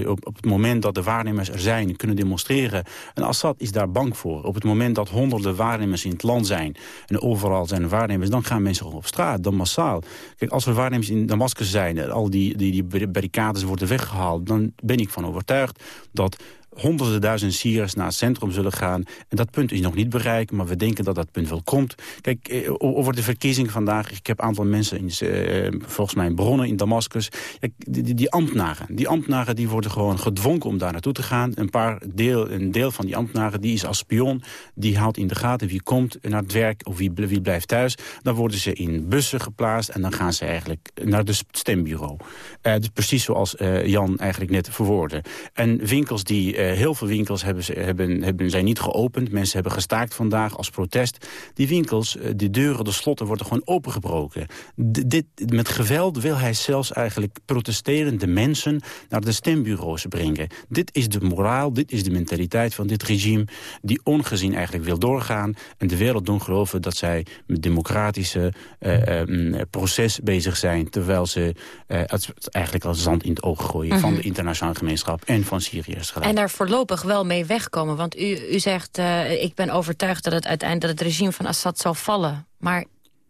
op, op het moment dat de waarnemers er zijn kunnen demonstreren. En Assad is daar bang voor. Op het moment dat honderden waarnemers in het land zijn... en overal zijn waarnemers, dan gaan mensen op straat, dan massaal. Kijk, als er waarnemers in Damascus zijn... al die, die, die barricades worden weggehaald... dan ben ik van overtuigd dat honderden duizenden Syriërs naar het centrum zullen gaan. En dat punt is nog niet bereikt, maar we denken dat dat punt wel komt. Kijk, eh, over de verkiezing vandaag, ik heb een aantal mensen, in, uh, volgens mij bronnen in Damascus. Die, die, ambtenaren, die ambtenaren die worden gewoon gedwongen om daar naartoe te gaan. Een, paar deel, een deel van die ambtenaren die is als spion, die houdt in de gaten wie komt naar het werk of wie, blijft thuis. Dan worden ze in bussen geplaatst en dan gaan ze eigenlijk naar het stembureau. Uh, dus precies zoals Jan eigenlijk net verwoordde. En winkels die heel veel winkels hebben, ze, hebben, hebben, zijn niet geopend. Mensen hebben gestaakt vandaag als protest. Die winkels, uh, de deuren, de slotten worden gewoon opengebroken. D dit, met geweld wil hij zelfs eigenlijk protesterende mensen naar de stembureaus brengen. Dit is de moraal, dit is de mentaliteit van dit regime... die ongezien eigenlijk wil doorgaan en de wereld doen geloven... dat zij met democratische uh, um, proces bezig zijn... terwijl ze het eigenlijk als zand in het oog gooien... Mm van de internationale gemeenschap en van Syriërs gelijk. En daar voorlopig wel mee wegkomen. Want u, u zegt, uh, ik ben overtuigd dat het uiteindelijk het regime van Assad zal vallen. Maar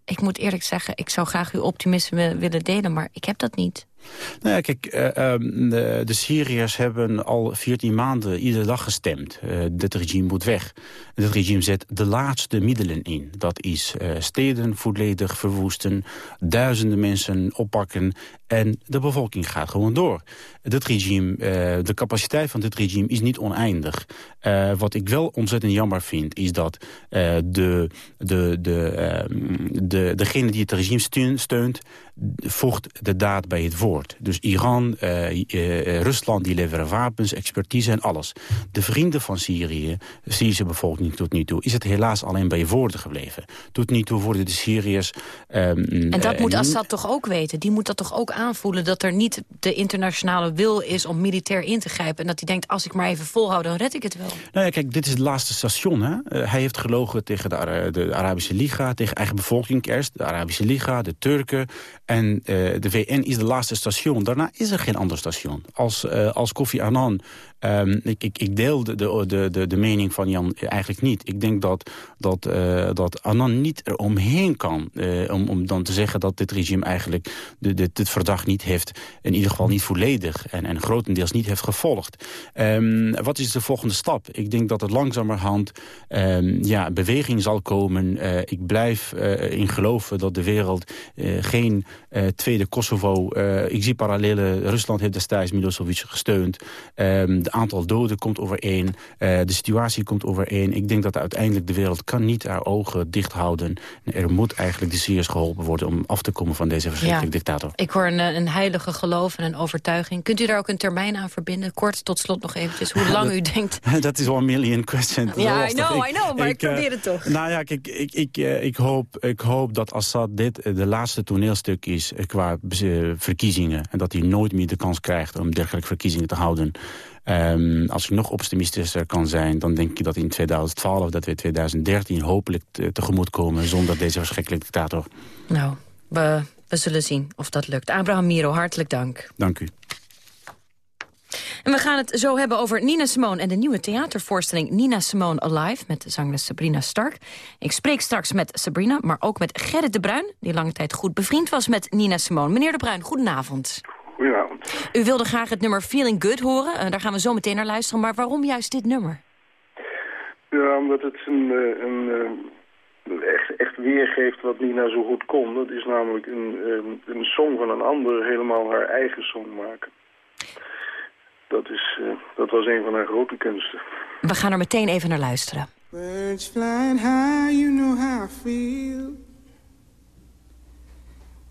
ik moet eerlijk zeggen, ik zou graag uw optimisme willen delen, maar ik heb dat niet. Nou ja, kijk, uh, de, de Syriërs hebben al 14 maanden iedere dag gestemd. Uh, dit regime moet weg. Dit regime zet de laatste middelen in. Dat is uh, steden volledig verwoesten, duizenden mensen oppakken... en de bevolking gaat gewoon door. Dit regime, de capaciteit van dit regime is niet oneindig. wat ik wel ontzettend jammer vind, is dat de, de, de, de, degene die het regime steunt... voegt de daad bij het woord. Dus Iran, uh, uh, Rusland, die leveren wapens, expertise en alles. De vrienden van Syrië, de Syrische bevolking tot nu toe... is het helaas alleen bij woorden gebleven. Tot nu toe worden de Syriërs... Um, en dat moet Assad toch ook weten? Die moet dat toch ook aanvoelen... dat er niet de internationale wil is om militair in te grijpen... en dat hij denkt, als ik maar even volhoud, dan red ik het wel. Nou ja, kijk, dit is het laatste station. Hè? hij heeft gelogen tegen de, de, Arabische Liga... tegen eigen bevolking eerst, de Arabische Liga, de Turken... en de VN is de laatste station. Daarna is er geen ander station. Als, als Kofi Annan Um, ik, ik, deel de, de, de, de mening van Jan eigenlijk niet. Ik denk dat, dat, uh, dat niet er omheen kan... Uh, om, om dan te zeggen dat dit regime eigenlijk de, de, dit verdacht niet heeft... in ieder geval niet volledig en, en grotendeels niet heeft gevolgd. Um, wat is de volgende stap? Ik denk dat het langzamerhand um, ja, beweging zal komen. Uh, ik blijf in geloven dat de wereld geen tweede Kosovo... ik zie parallellen. Rusland heeft destijds Milosevic gesteund aantal doden komt overeen. Uh, de situatie komt overeen. Ik denk dat uiteindelijk de wereld kan niet haar ogen dicht houden. Er moet eigenlijk de Syriërs geholpen worden om af te komen van deze verschrikkelijke ja, dictator. Ik hoor een, een, heilige geloof en een overtuiging. Kunt u daar ook een termijn aan verbinden? Kort tot slot nog eventjes, hoe lang u denkt... Dat is one million question. Ja, I know, I know, maar ik, ik probeer het toch. Nou ja, kijk, ik, ik, ik, hoop, ik hoop dat Assad dit de laatste toneelstuk is qua verkiezingen. En dat hij nooit meer de kans krijgt om dergelijke verkiezingen te houden. Um, als ik nog optimistischer kan zijn, dan denk ik dat in 2012, dat we 2013 hopelijk tegemoet komen zonder deze verschrikkelijke dictator. Nou, we, we zullen zien of dat lukt. Abraham Miro, hartelijk dank. Dank u. En we gaan het zo hebben over Nina Simone en de nieuwe theatervoorstelling Nina Simone Alive met zangeres Sabrina Stark. Ik spreek straks met Sabrina, maar ook met Gerrit de Bruin, die lange tijd goed bevriend was met Nina Simone. Meneer de Bruin, goedenavond. Goedenavond. U wilde graag het nummer Feeling Good horen. Uh, daar gaan we zo meteen naar luisteren. Maar waarom juist dit nummer? Ja, omdat het een, eh, een, een eh, echt, echt weergeeft wat Nina zo goed kon. Dat is namelijk een, een, een song van een ander helemaal haar eigen song maken. Dat, is, uh, dat was een van haar grote kunsten. We gaan er meteen even naar luisteren. Birds flying high, you know how I feel.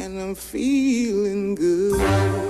and I'm feeling good.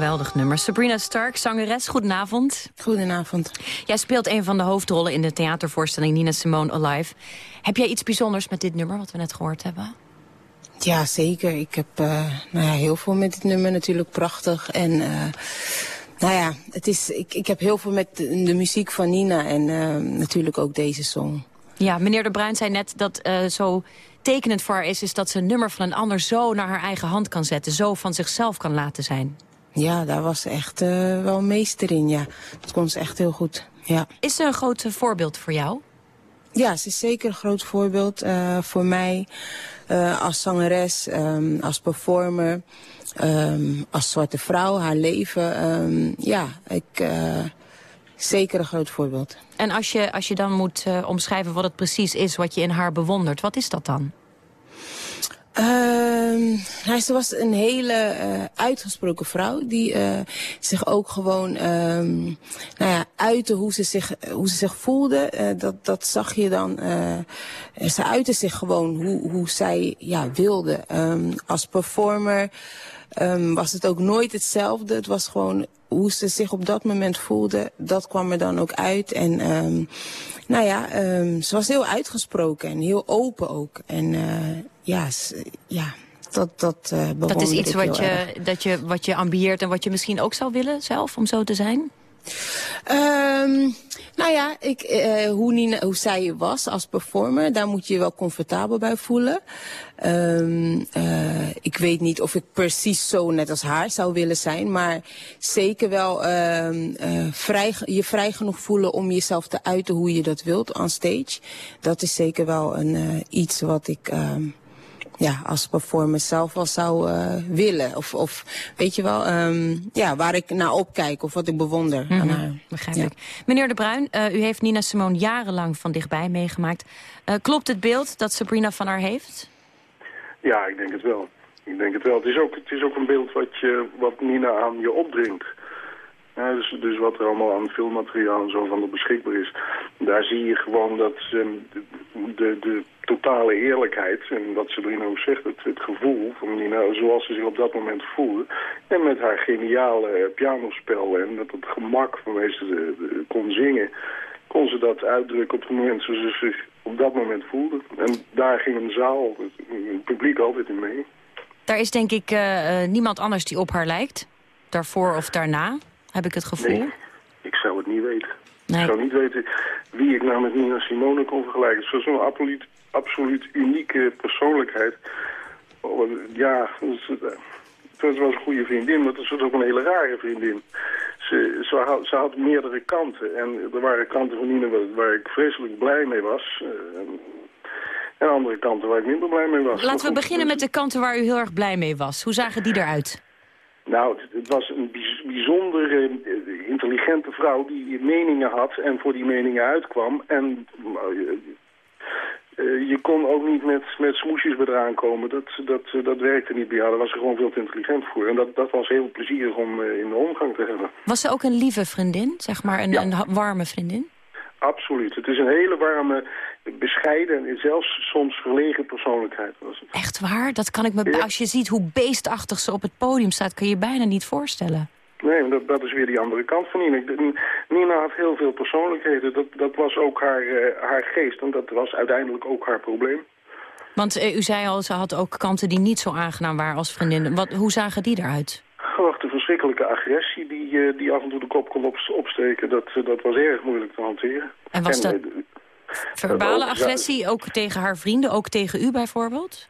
geweldig nummer. Sabrina Stark, zangeres, goedenavond. Goedenavond. Jij speelt een van de hoofdrollen in de theatervoorstelling Nina Simone Alive. Heb jij iets bijzonders met dit nummer, wat we net gehoord hebben? Ja, zeker. Ik heb uh, nou ja, heel veel met dit nummer natuurlijk prachtig. En uh, nou ja, het is, ik, ik heb heel veel met de, de muziek van Nina en uh, natuurlijk ook deze song. Ja, meneer De Bruin zei net dat zo tekenend voor haar is... is dat ze een nummer van een ander zo naar haar eigen hand kan zetten. Zo van zichzelf kan laten zijn. Ja, daar was ze echt uh, wel meester in, ja. Dat kon ze echt heel goed, ja. Is ze een groot voorbeeld voor jou? Ja, ze is zeker een groot voorbeeld uh, voor mij. Uh, als zangeres, um, als performer, um, als zwarte vrouw, haar leven. Um, ja, ik... Zeker een groot voorbeeld. En als je, als je dan moet omschrijven wat het precies is wat je in haar bewondert, wat is dat dan? Uh, ze was een hele uh, uitgesproken vrouw die uh, zich ook gewoon um, nou ja, uitte hoe ze zich, hoe ze zich voelde. dat, dat zag je dan. ze uitte zich gewoon hoe, hoe zij ja, wilde. Um, als performer um, was het ook nooit hetzelfde. Het was gewoon hoe ze zich op dat moment voelde, dat kwam er dan ook uit. En um, nou ja, um, ze was heel uitgesproken en heel open ook. En uh, ja, ja, dat, dat uh, Dat is iets wat je, dat je, wat je ambieert en wat je misschien ook zou willen zelf, om zo te zijn? Um, nou ja, ik, uh, hoe, Nina, hoe zij was als performer, daar moet je je wel comfortabel bij voelen. Um, uh, ik weet niet of ik precies zo net als haar zou willen zijn, maar zeker wel uh, vrij, je vrij genoeg voelen om jezelf te uiten hoe je dat wilt on stage. Dat is zeker wel een, iets wat ik ja, als performer zelf wel zou uh, willen. Of, of weet je wel, um, ja, waar ik naar opkijk of wat ik bewonder mm -hmm. aan haar. Begrijp ja. ik. Meneer De Bruin, uh, u heeft Nina Simone jarenlang van dichtbij meegemaakt. Uh, klopt het beeld dat Sabrina van haar heeft? Ja, ik denk het wel. Ik denk het wel. Het is ook, het is ook een beeld wat, je, wat Nina aan je opdringt. Dus, dus wat er allemaal aan filmmateriaal en zo van beschikbaar is. Daar zie je gewoon dat um, de, de, totale eerlijkheid, en wat Sabrina ook zegt, het, het gevoel van Nina zoals ze zich op dat moment voelde. En met haar geniale pianospel en met het gemak waarmee ze kon zingen, kon ze dat uitdrukken op het moment zoals ze zich op dat moment voelde. En daar ging een zaal, het publiek altijd in mee. Daar is denk ik uh, niemand anders die op haar lijkt, daarvoor of daarna heb ik het gevoel? Nee, ik zou het niet weten. Nee. Ik zou niet weten wie ik nou met Nina Simone kon vergelijken. Het was zo'n absoluut, absoluut unieke persoonlijkheid. Oh, ja, het was een goede vriendin, maar het was ook een hele rare vriendin. Ze, ze, had, ze had meerdere kanten. En er waren kanten van Nina waar, waar ik vreselijk blij mee was. En andere kanten waar ik minder blij mee was. Laten we beginnen met de kanten waar u heel erg blij mee was. Hoe zagen die eruit? Nou, het, was een bijzonder uh, intelligente vrouw die meningen had en voor die meningen uitkwam. En uh, uh, je kon ook niet met, met smoesjes eraan komen. Dat, dat, dat werkte niet bij haar. Daar was ze gewoon veel te intelligent voor. En dat, dat was heel plezierig om in de omgang te hebben. Was ze ook een lieve vriendin? Zeg maar een, ja. een warme vriendin? Absoluut. Het is een hele warme, bescheiden en zelfs soms verlegen persoonlijkheid. Was het. Echt waar? Dat kan ik me, ja. Als je ziet hoe beestachtig ze op het podium staat, kun je je bijna niet voorstellen. Nee, dat, dat is weer die andere kant van Nina. Nina had heel veel persoonlijkheden. Dat, dat was ook haar, uh, haar geest en dat was uiteindelijk ook haar probleem. Want uh, u zei al, ze had ook kanten die niet zo aangenaam waren als vriendin. Wat, hoe zagen die eruit? Ach, de verschrikkelijke agressie die, uh, die af en toe de kop kon op, opsteken, dat, dat was erg moeilijk te hanteren. En was en, dat verbale agressie ook tegen haar vrienden, ook tegen u bijvoorbeeld?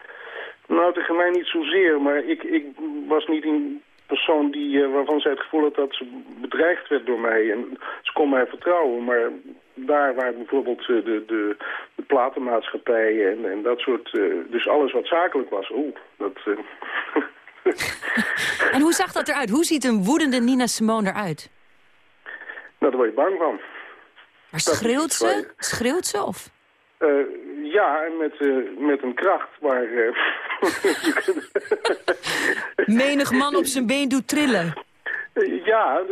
Nou, tegen mij niet zozeer, maar ik, ik was niet een persoon die, uh, waarvan zij het gevoel had dat ze bedreigd werd door mij. En ze kon mij vertrouwen, maar daar waar bijvoorbeeld uh, de, de, de platenmaatschappijen en, en dat soort... Uh, dus alles wat zakelijk was, oeh, dat... en hoe zag dat eruit? Hoe ziet een woedende Nina Simone eruit? Nou, daar word je bang van. Maar schreeuwt ze? Schreeuwt ze of? Uh, ja, en met, uh, met een kracht, maar... Uh, Menig man op zijn been doet trillen. ja,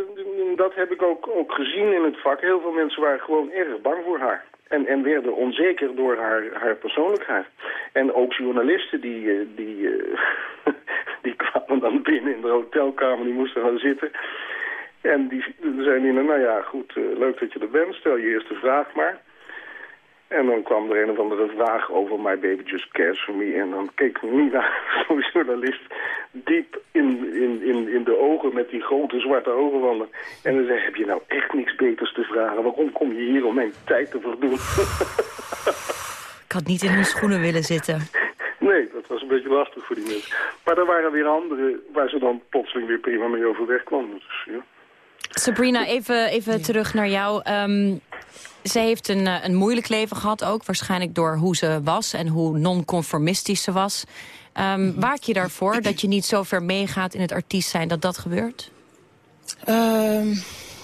dat heb ik ook, ook gezien in het vak. Heel veel mensen waren gewoon erg bang voor haar. En, en werden onzeker door haar, haar persoonlijkheid. En ook journalisten die, die, die kwamen kwamen dan binnen in de hotelkamer, die moesten gaan zitten. En die zei Nina, nou ja, goed, uh, leuk dat je er bent, stel je eerste vraag maar. En dan kwam er een of andere vraag over My Baby Just Cares For Me. En dan keek Nina, zo'n journalist, diep in, in, in, in de ogen met die grote zwarte ogenwanden. En dan zei heb je nou echt niks beters te vragen? Waarom kom je hier om mijn tijd te verdoen? Ik had niet in hun schoenen willen zitten. Nee, dat was een beetje lastig voor die mensen. Maar er waren weer anderen waar ze dan plotseling weer prima mee overweg kwamen. Dus, ja. Sabrina, even, even terug naar jou. Um, ze heeft een, eh, een moeilijk leven gehad ook. Waarschijnlijk door hoe ze was en hoe non-conformistisch ze was. Um, waak je daarvoor dat je niet zo ver meegaat in het artiest zijn dat dat gebeurt? Um,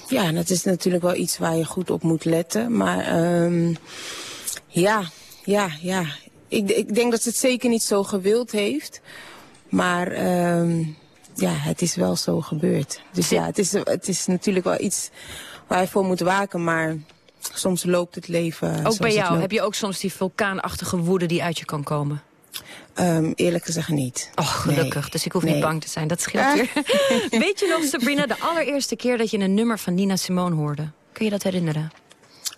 ja, dat is natuurlijk wel iets waar je goed op moet letten. Maar um, ja, ja, ja. Ik, ik denk dat ze het zeker niet zo gewild heeft. Maar ja, het is wel zo gebeurd. Dus ja, het is, het is natuurlijk wel iets waar je voor moet waken. Maar soms loopt het leven Ook bij jou? Heb je ook soms die vulkaanachtige woede die uit je kan komen? Um, eerlijk gezegd niet. Oh, gelukkig. Dus ik hoef niet bang te zijn. Dat scheelt weer. Weet je nog, Sabrina, de allereerste keer dat je een nummer van Nina Simone hoorde? Kun je dat herinneren?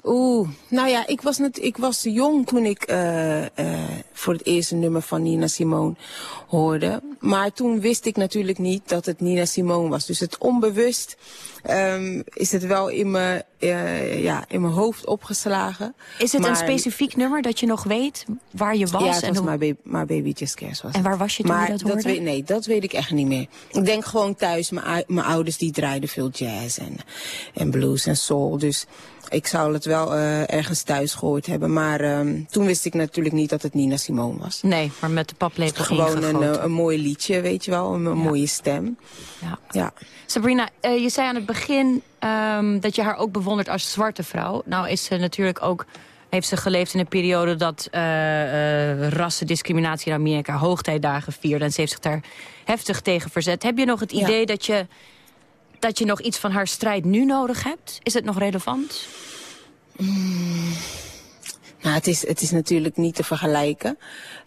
Oeh, nou ja, ik was, net, ik was jong toen ik uh, uh, voor het eerste nummer van Nina Simone hoorde. Maar toen wist ik natuurlijk niet dat het Nina Simone was. Dus het onbewust um, is het wel in mijn, uh, ja, in mijn hoofd opgeslagen. Is het maar, een specifiek nummer dat je nog weet waar je was? Ja, het en was Baby, My Baby Just Cares. Was en waar was je toen maar je dat hoorde? Dat weet, nee, dat weet ik echt niet meer. Ik denk gewoon thuis, mijn, mijn ouders die draaiden veel jazz en, en blues en soul. Dus ik zou het wel uh, ergens thuis gehoord hebben. Maar um, toen wist ik natuurlijk niet dat het Nina Simone was. Nee, maar met de paplepel Gewoon een, uh, een mooi liedje, weet je wel. Een, een ja. mooie stem. Ja. ja. Sabrina, uh, je zei aan het begin um, dat je haar ook bewondert als zwarte vrouw. Nou is ze natuurlijk ook... Heeft ze geleefd in een periode dat uh, rassendiscriminatie in Amerika hoogtijdagen vierde. En ze heeft zich daar heftig tegen verzet. Heb je nog het idee ja. dat je dat je nog iets van haar strijd nu nodig hebt? Is het nog relevant? Mm. Nou, het is, het is natuurlijk niet te vergelijken.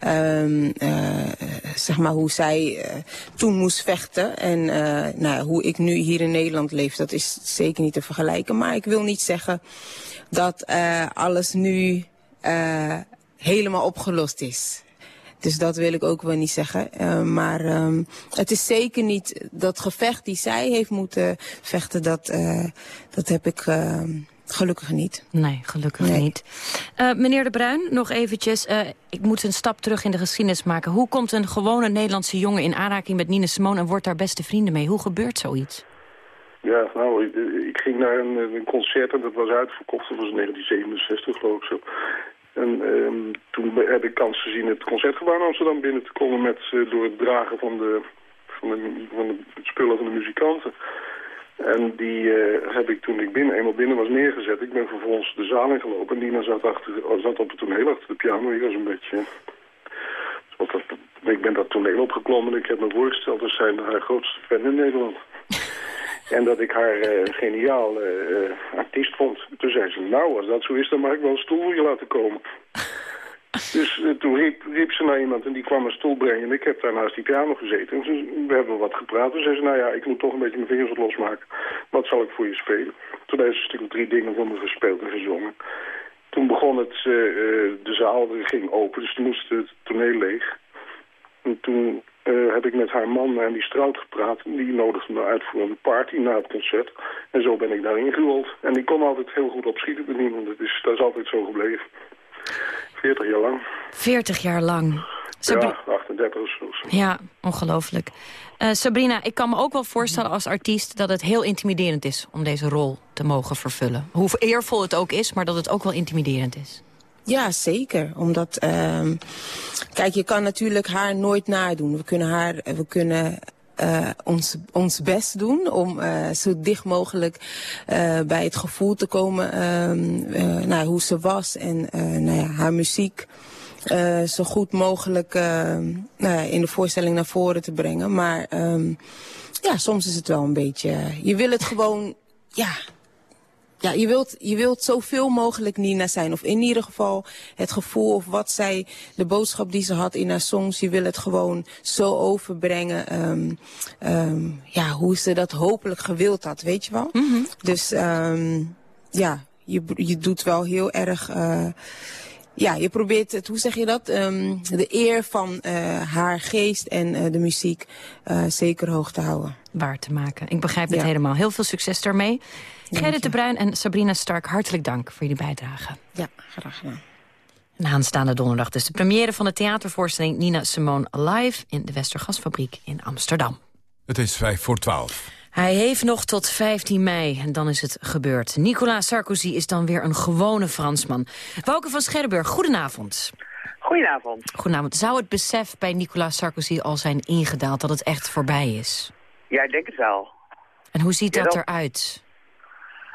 Um, uh, zeg maar hoe zij uh, toen moest vechten. En uh, nou, hoe ik nu hier in Nederland leef, dat is zeker niet te vergelijken. Maar ik wil niet zeggen dat alles nu helemaal opgelost is. Dus dat wil ik ook wel niet zeggen. Uh, maar um, het is zeker niet dat gevecht die zij heeft moeten vechten, dat, uh, dat heb ik uh, gelukkig niet. Nee, gelukkig nee. niet. meneer De Bruin, nog eventjes. ik moet een stap terug in de geschiedenis maken. Hoe komt een gewone Nederlandse jongen in aanraking met Nina Simone en wordt daar beste vrienden mee? Hoe gebeurt zoiets? Ja, nou, ik, ik ging naar een, een, concert en dat was uitverkocht. Dat was in 1967 geloof ik zo. En um, toen heb ik kans gezien het concertgebouw in Amsterdam binnen te komen met, uh, door het dragen van de, van de, van spullen van de muzikanten. En die uh, heb ik toen ik binnen, eenmaal binnen was neergezet. Ik ben vervolgens de zaal ingelopen en Nina zat, achter, zat op het toneel achter de piano. Ik was een beetje... Dat, ik ben dat toneel opgeklommen en ik heb me voorgesteld als zijn haar grootste fan in Nederland. En dat ik haar uh, geniaal uh, artiest vond. Toen zei ze, nou, als dat zo is, dan mag ik wel een stoel voor je laten komen. dus uh, toen riep, riep, ze naar iemand en die kwam een stoel brengen. En ik heb daar naast die piano gezeten. En toen, we hebben wat gepraat. Toen zei ze, nou ja, ik moet toch een beetje mijn vingers wat losmaken. Wat zal ik voor je spelen? Toen heeft ze een stuk of drie dingen voor me gespeeld en gezongen. Toen begon het, de zaal ging open, dus toen moest het toneel leeg. En toen uh, heb ik met haar man en die Strout gepraat. Die nodigde me uit voor een party na het concert. En zo ben ik daarin gerold. En ik kon altijd heel goed opschieten met iemand. Dat is, dat is altijd zo gebleven. 40 jaar lang. 40 jaar lang. Sabri ja, 38 of zo. Ja, ongelooflijk. Uh, Sabrina, ik kan me ook wel voorstellen als artiest... dat het heel intimiderend is om deze rol te mogen vervullen. Hoe eervol het ook is, maar dat het ook wel intimiderend is. Ja, zeker. Omdat, um, kijk, je kan natuurlijk haar nooit nadoen. We kunnen haar, we kunnen uh, ons, ons best doen om uh, zo dicht mogelijk uh, bij het gevoel te komen uh, nou, hoe ze was en nou ja, haar muziek zo goed mogelijk nou in de voorstelling naar voren te brengen. Maar um, ja, soms is het wel een beetje, je wil het gewoon, ja, ja, je wilt, je wilt zoveel mogelijk Nina zijn. Of in ieder geval het gevoel of wat zij, de boodschap die ze had in haar songs. Je wil het gewoon zo overbrengen. ehm, ehm, ja, hoe ze dat hopelijk gewild had, weet je wel. Dus ehm, ja, je, je doet wel heel erg... eh, ja, je probeert het, hoe zeg je dat? De eer van eh, haar geest en eh, de muziek zeker hoog te houden. Waar te maken. Ik begrijp het Ja. helemaal. Heel veel succes daarmee. Gerrit de Bruin en Sabrina Stark, hartelijk dank voor jullie bijdrage. Ja, graag gedaan. En aanstaande donderdag dus de première van de theatervoorstelling Nina Simone Alive... in de Westergasfabriek in Amsterdam. Het is vijf voor twaalf. Hij heeft nog tot 15 mei en dan is het gebeurd. Nicolas Sarkozy is dan weer een gewone Fransman. Wouke van Scherrenburg, goedenavond. Goedenavond. Goedenavond. Zou het besef bij Nicolas Sarkozy al zijn ingedaald dat het echt voorbij is? Ja, ik denk het wel. En hoe ziet Ja, dat dan- eruit?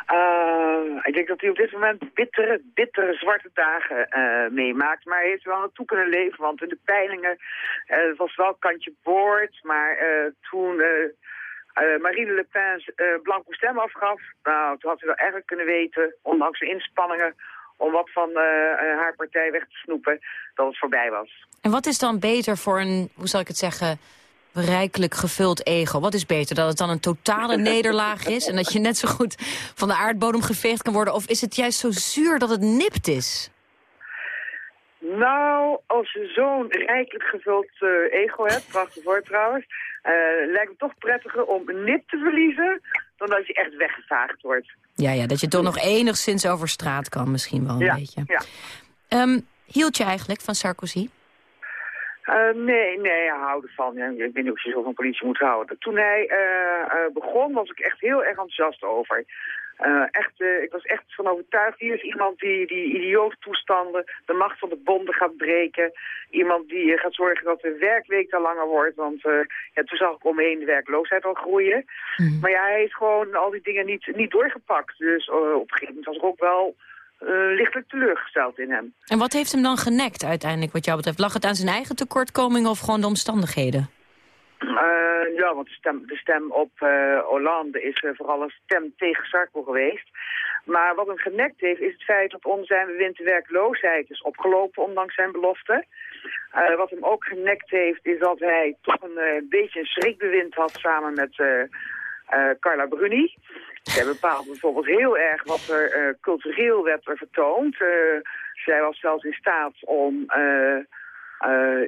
Eh, ik denk dat hij op dit moment bittere, bittere zwarte dagen eh, meemaakt. Maar hij heeft wel naartoe kunnen leven, want in de peilingen het was wel kantje boord. Maar toen Marine Le Pen blanco stem afgaf, nou, toen had hij wel eigenlijk kunnen weten, ondanks de inspanningen om wat van haar partij weg te snoepen, dat het voorbij was. En wat is dan beter voor een, hoe zal ik het zeggen, rijkelijk gevuld ego? Wat is beter, dat het dan een totale nederlaag is... en dat je net zo goed van de aardbodem geveegd kan worden... of is het juist zo zuur dat het nipt is? Nou, als je zo'n rijkelijk gevuld eh, ego hebt, prachtig woord trouwens, eh, lijkt het toch prettiger om nip te verliezen dan dat je echt weggevaagd wordt. Ja, ja, dat je toch nog enigszins over straat kan misschien wel een ja, beetje. ja. Ehm, hield je eigenlijk van Sarkozy? Eh, nee, nee, ik hou ervan. Ja, ik weet niet of je zo van politie moet houden. Toen hij eh, eh, begon was ik echt heel erg enthousiast over. Eh, echt, eh, ik was echt van overtuigd, hier is iemand die die idioot toestanden, de macht van de bonden gaat breken. Iemand die gaat zorgen dat de werkweek daar langer wordt, want ja, toen zag ik omheen de werkloosheid al groeien. Maar ja, hij heeft gewoon al die dingen niet, niet doorgepakt. Dus op een gegeven moment was ik ook wel eh, lichtelijk teleurgesteld in hem. En wat heeft hem dan genekt uiteindelijk wat jou betreft? Lag het aan zijn eigen tekortkomingen of gewoon de omstandigheden? Eh, ja, want de stem, de stem op eh, Hollande is vooral een stem tegen Sarko geweest. Maar wat hem genekt heeft is het feit dat onder zijn bewind de werkloosheid is opgelopen, ondanks zijn belofte. Wat hem ook genekt heeft is dat hij toch een beetje een schrikbewind had samen met Carla Bruni. Zij bepaalde bijvoorbeeld heel erg wat er eh, cultureel werd er vertoond. Eh, zij was zelfs in staat om eh,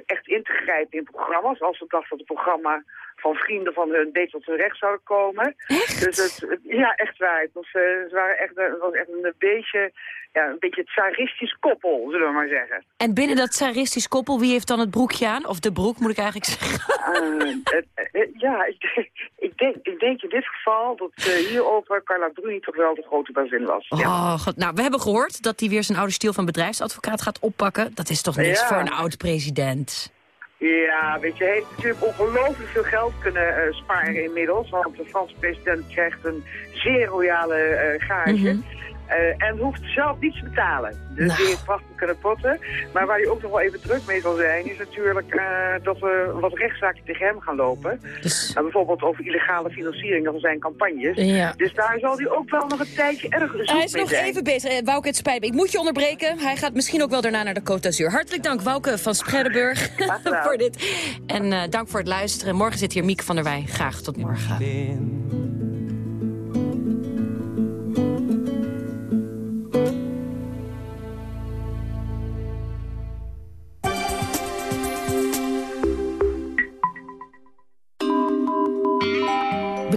echt in te grijpen in programma's. Als ze dacht dat het programma van vrienden van hun beter tot hun recht zouden komen. Dus het, ja, echt waar. Het was, eh, ze waren echt, het was echt een beetje, ja, een beetje het tsaristisch koppel, zullen we maar zeggen. En binnen dat tsaristisch koppel, wie heeft dan het broekje aan? Of de broek, moet ik eigenlijk zeggen. Eh, het- het- ja, ik, denk- ik, denk, ik denk in dit geval dat eh, hierover Carla Bruni toch wel de grote bazin was. Ja. Oh, god. Nou, we hebben gehoord dat hij weer zijn oude stiel van bedrijfsadvocaat gaat oppakken. Dat is toch niks Ja. voor een oud-president? Ja, weet je, heeft natuurlijk ongelooflijk veel geld kunnen eh, sparen inmiddels. Want de Franse president krijgt een zeer royale eh gage. Eh, en hoeft zelf niets te betalen. Dus Nou. die heeft prachtig kunnen potten. Maar waar hij ook nog wel even druk mee zal zijn... is natuurlijk eh, dat er wat rechtszaken tegen hem gaan lopen. Dus... Nou, bijvoorbeeld over illegale financiering van zijn campagnes. Ja. Dus daar zal hij ook wel nog een tijdje erg zoek Hij is mee nog zijn. even bezig. Eh, Wouke, het spijt me. Ik moet je onderbreken. Hij gaat misschien ook wel daarna naar de Côte d'Azur. Hartelijk dank, Wouke van Spredenburg, voor dit. En eh, dank voor het luisteren. Morgen zit hier Mieke van der Wij. Graag tot morgen.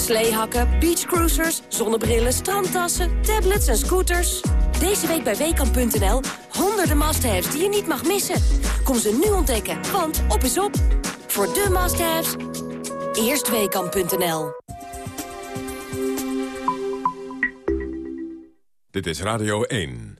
Sleehakken, beachcruisers, zonnebrillen, strandtassen, tablets en scooters. Deze week bij Weekamp.nl honderden must-haves die je niet mag missen. Kom ze nu ontdekken, want op is op. Voor de must-haves, eerst. Dit is Radio 1.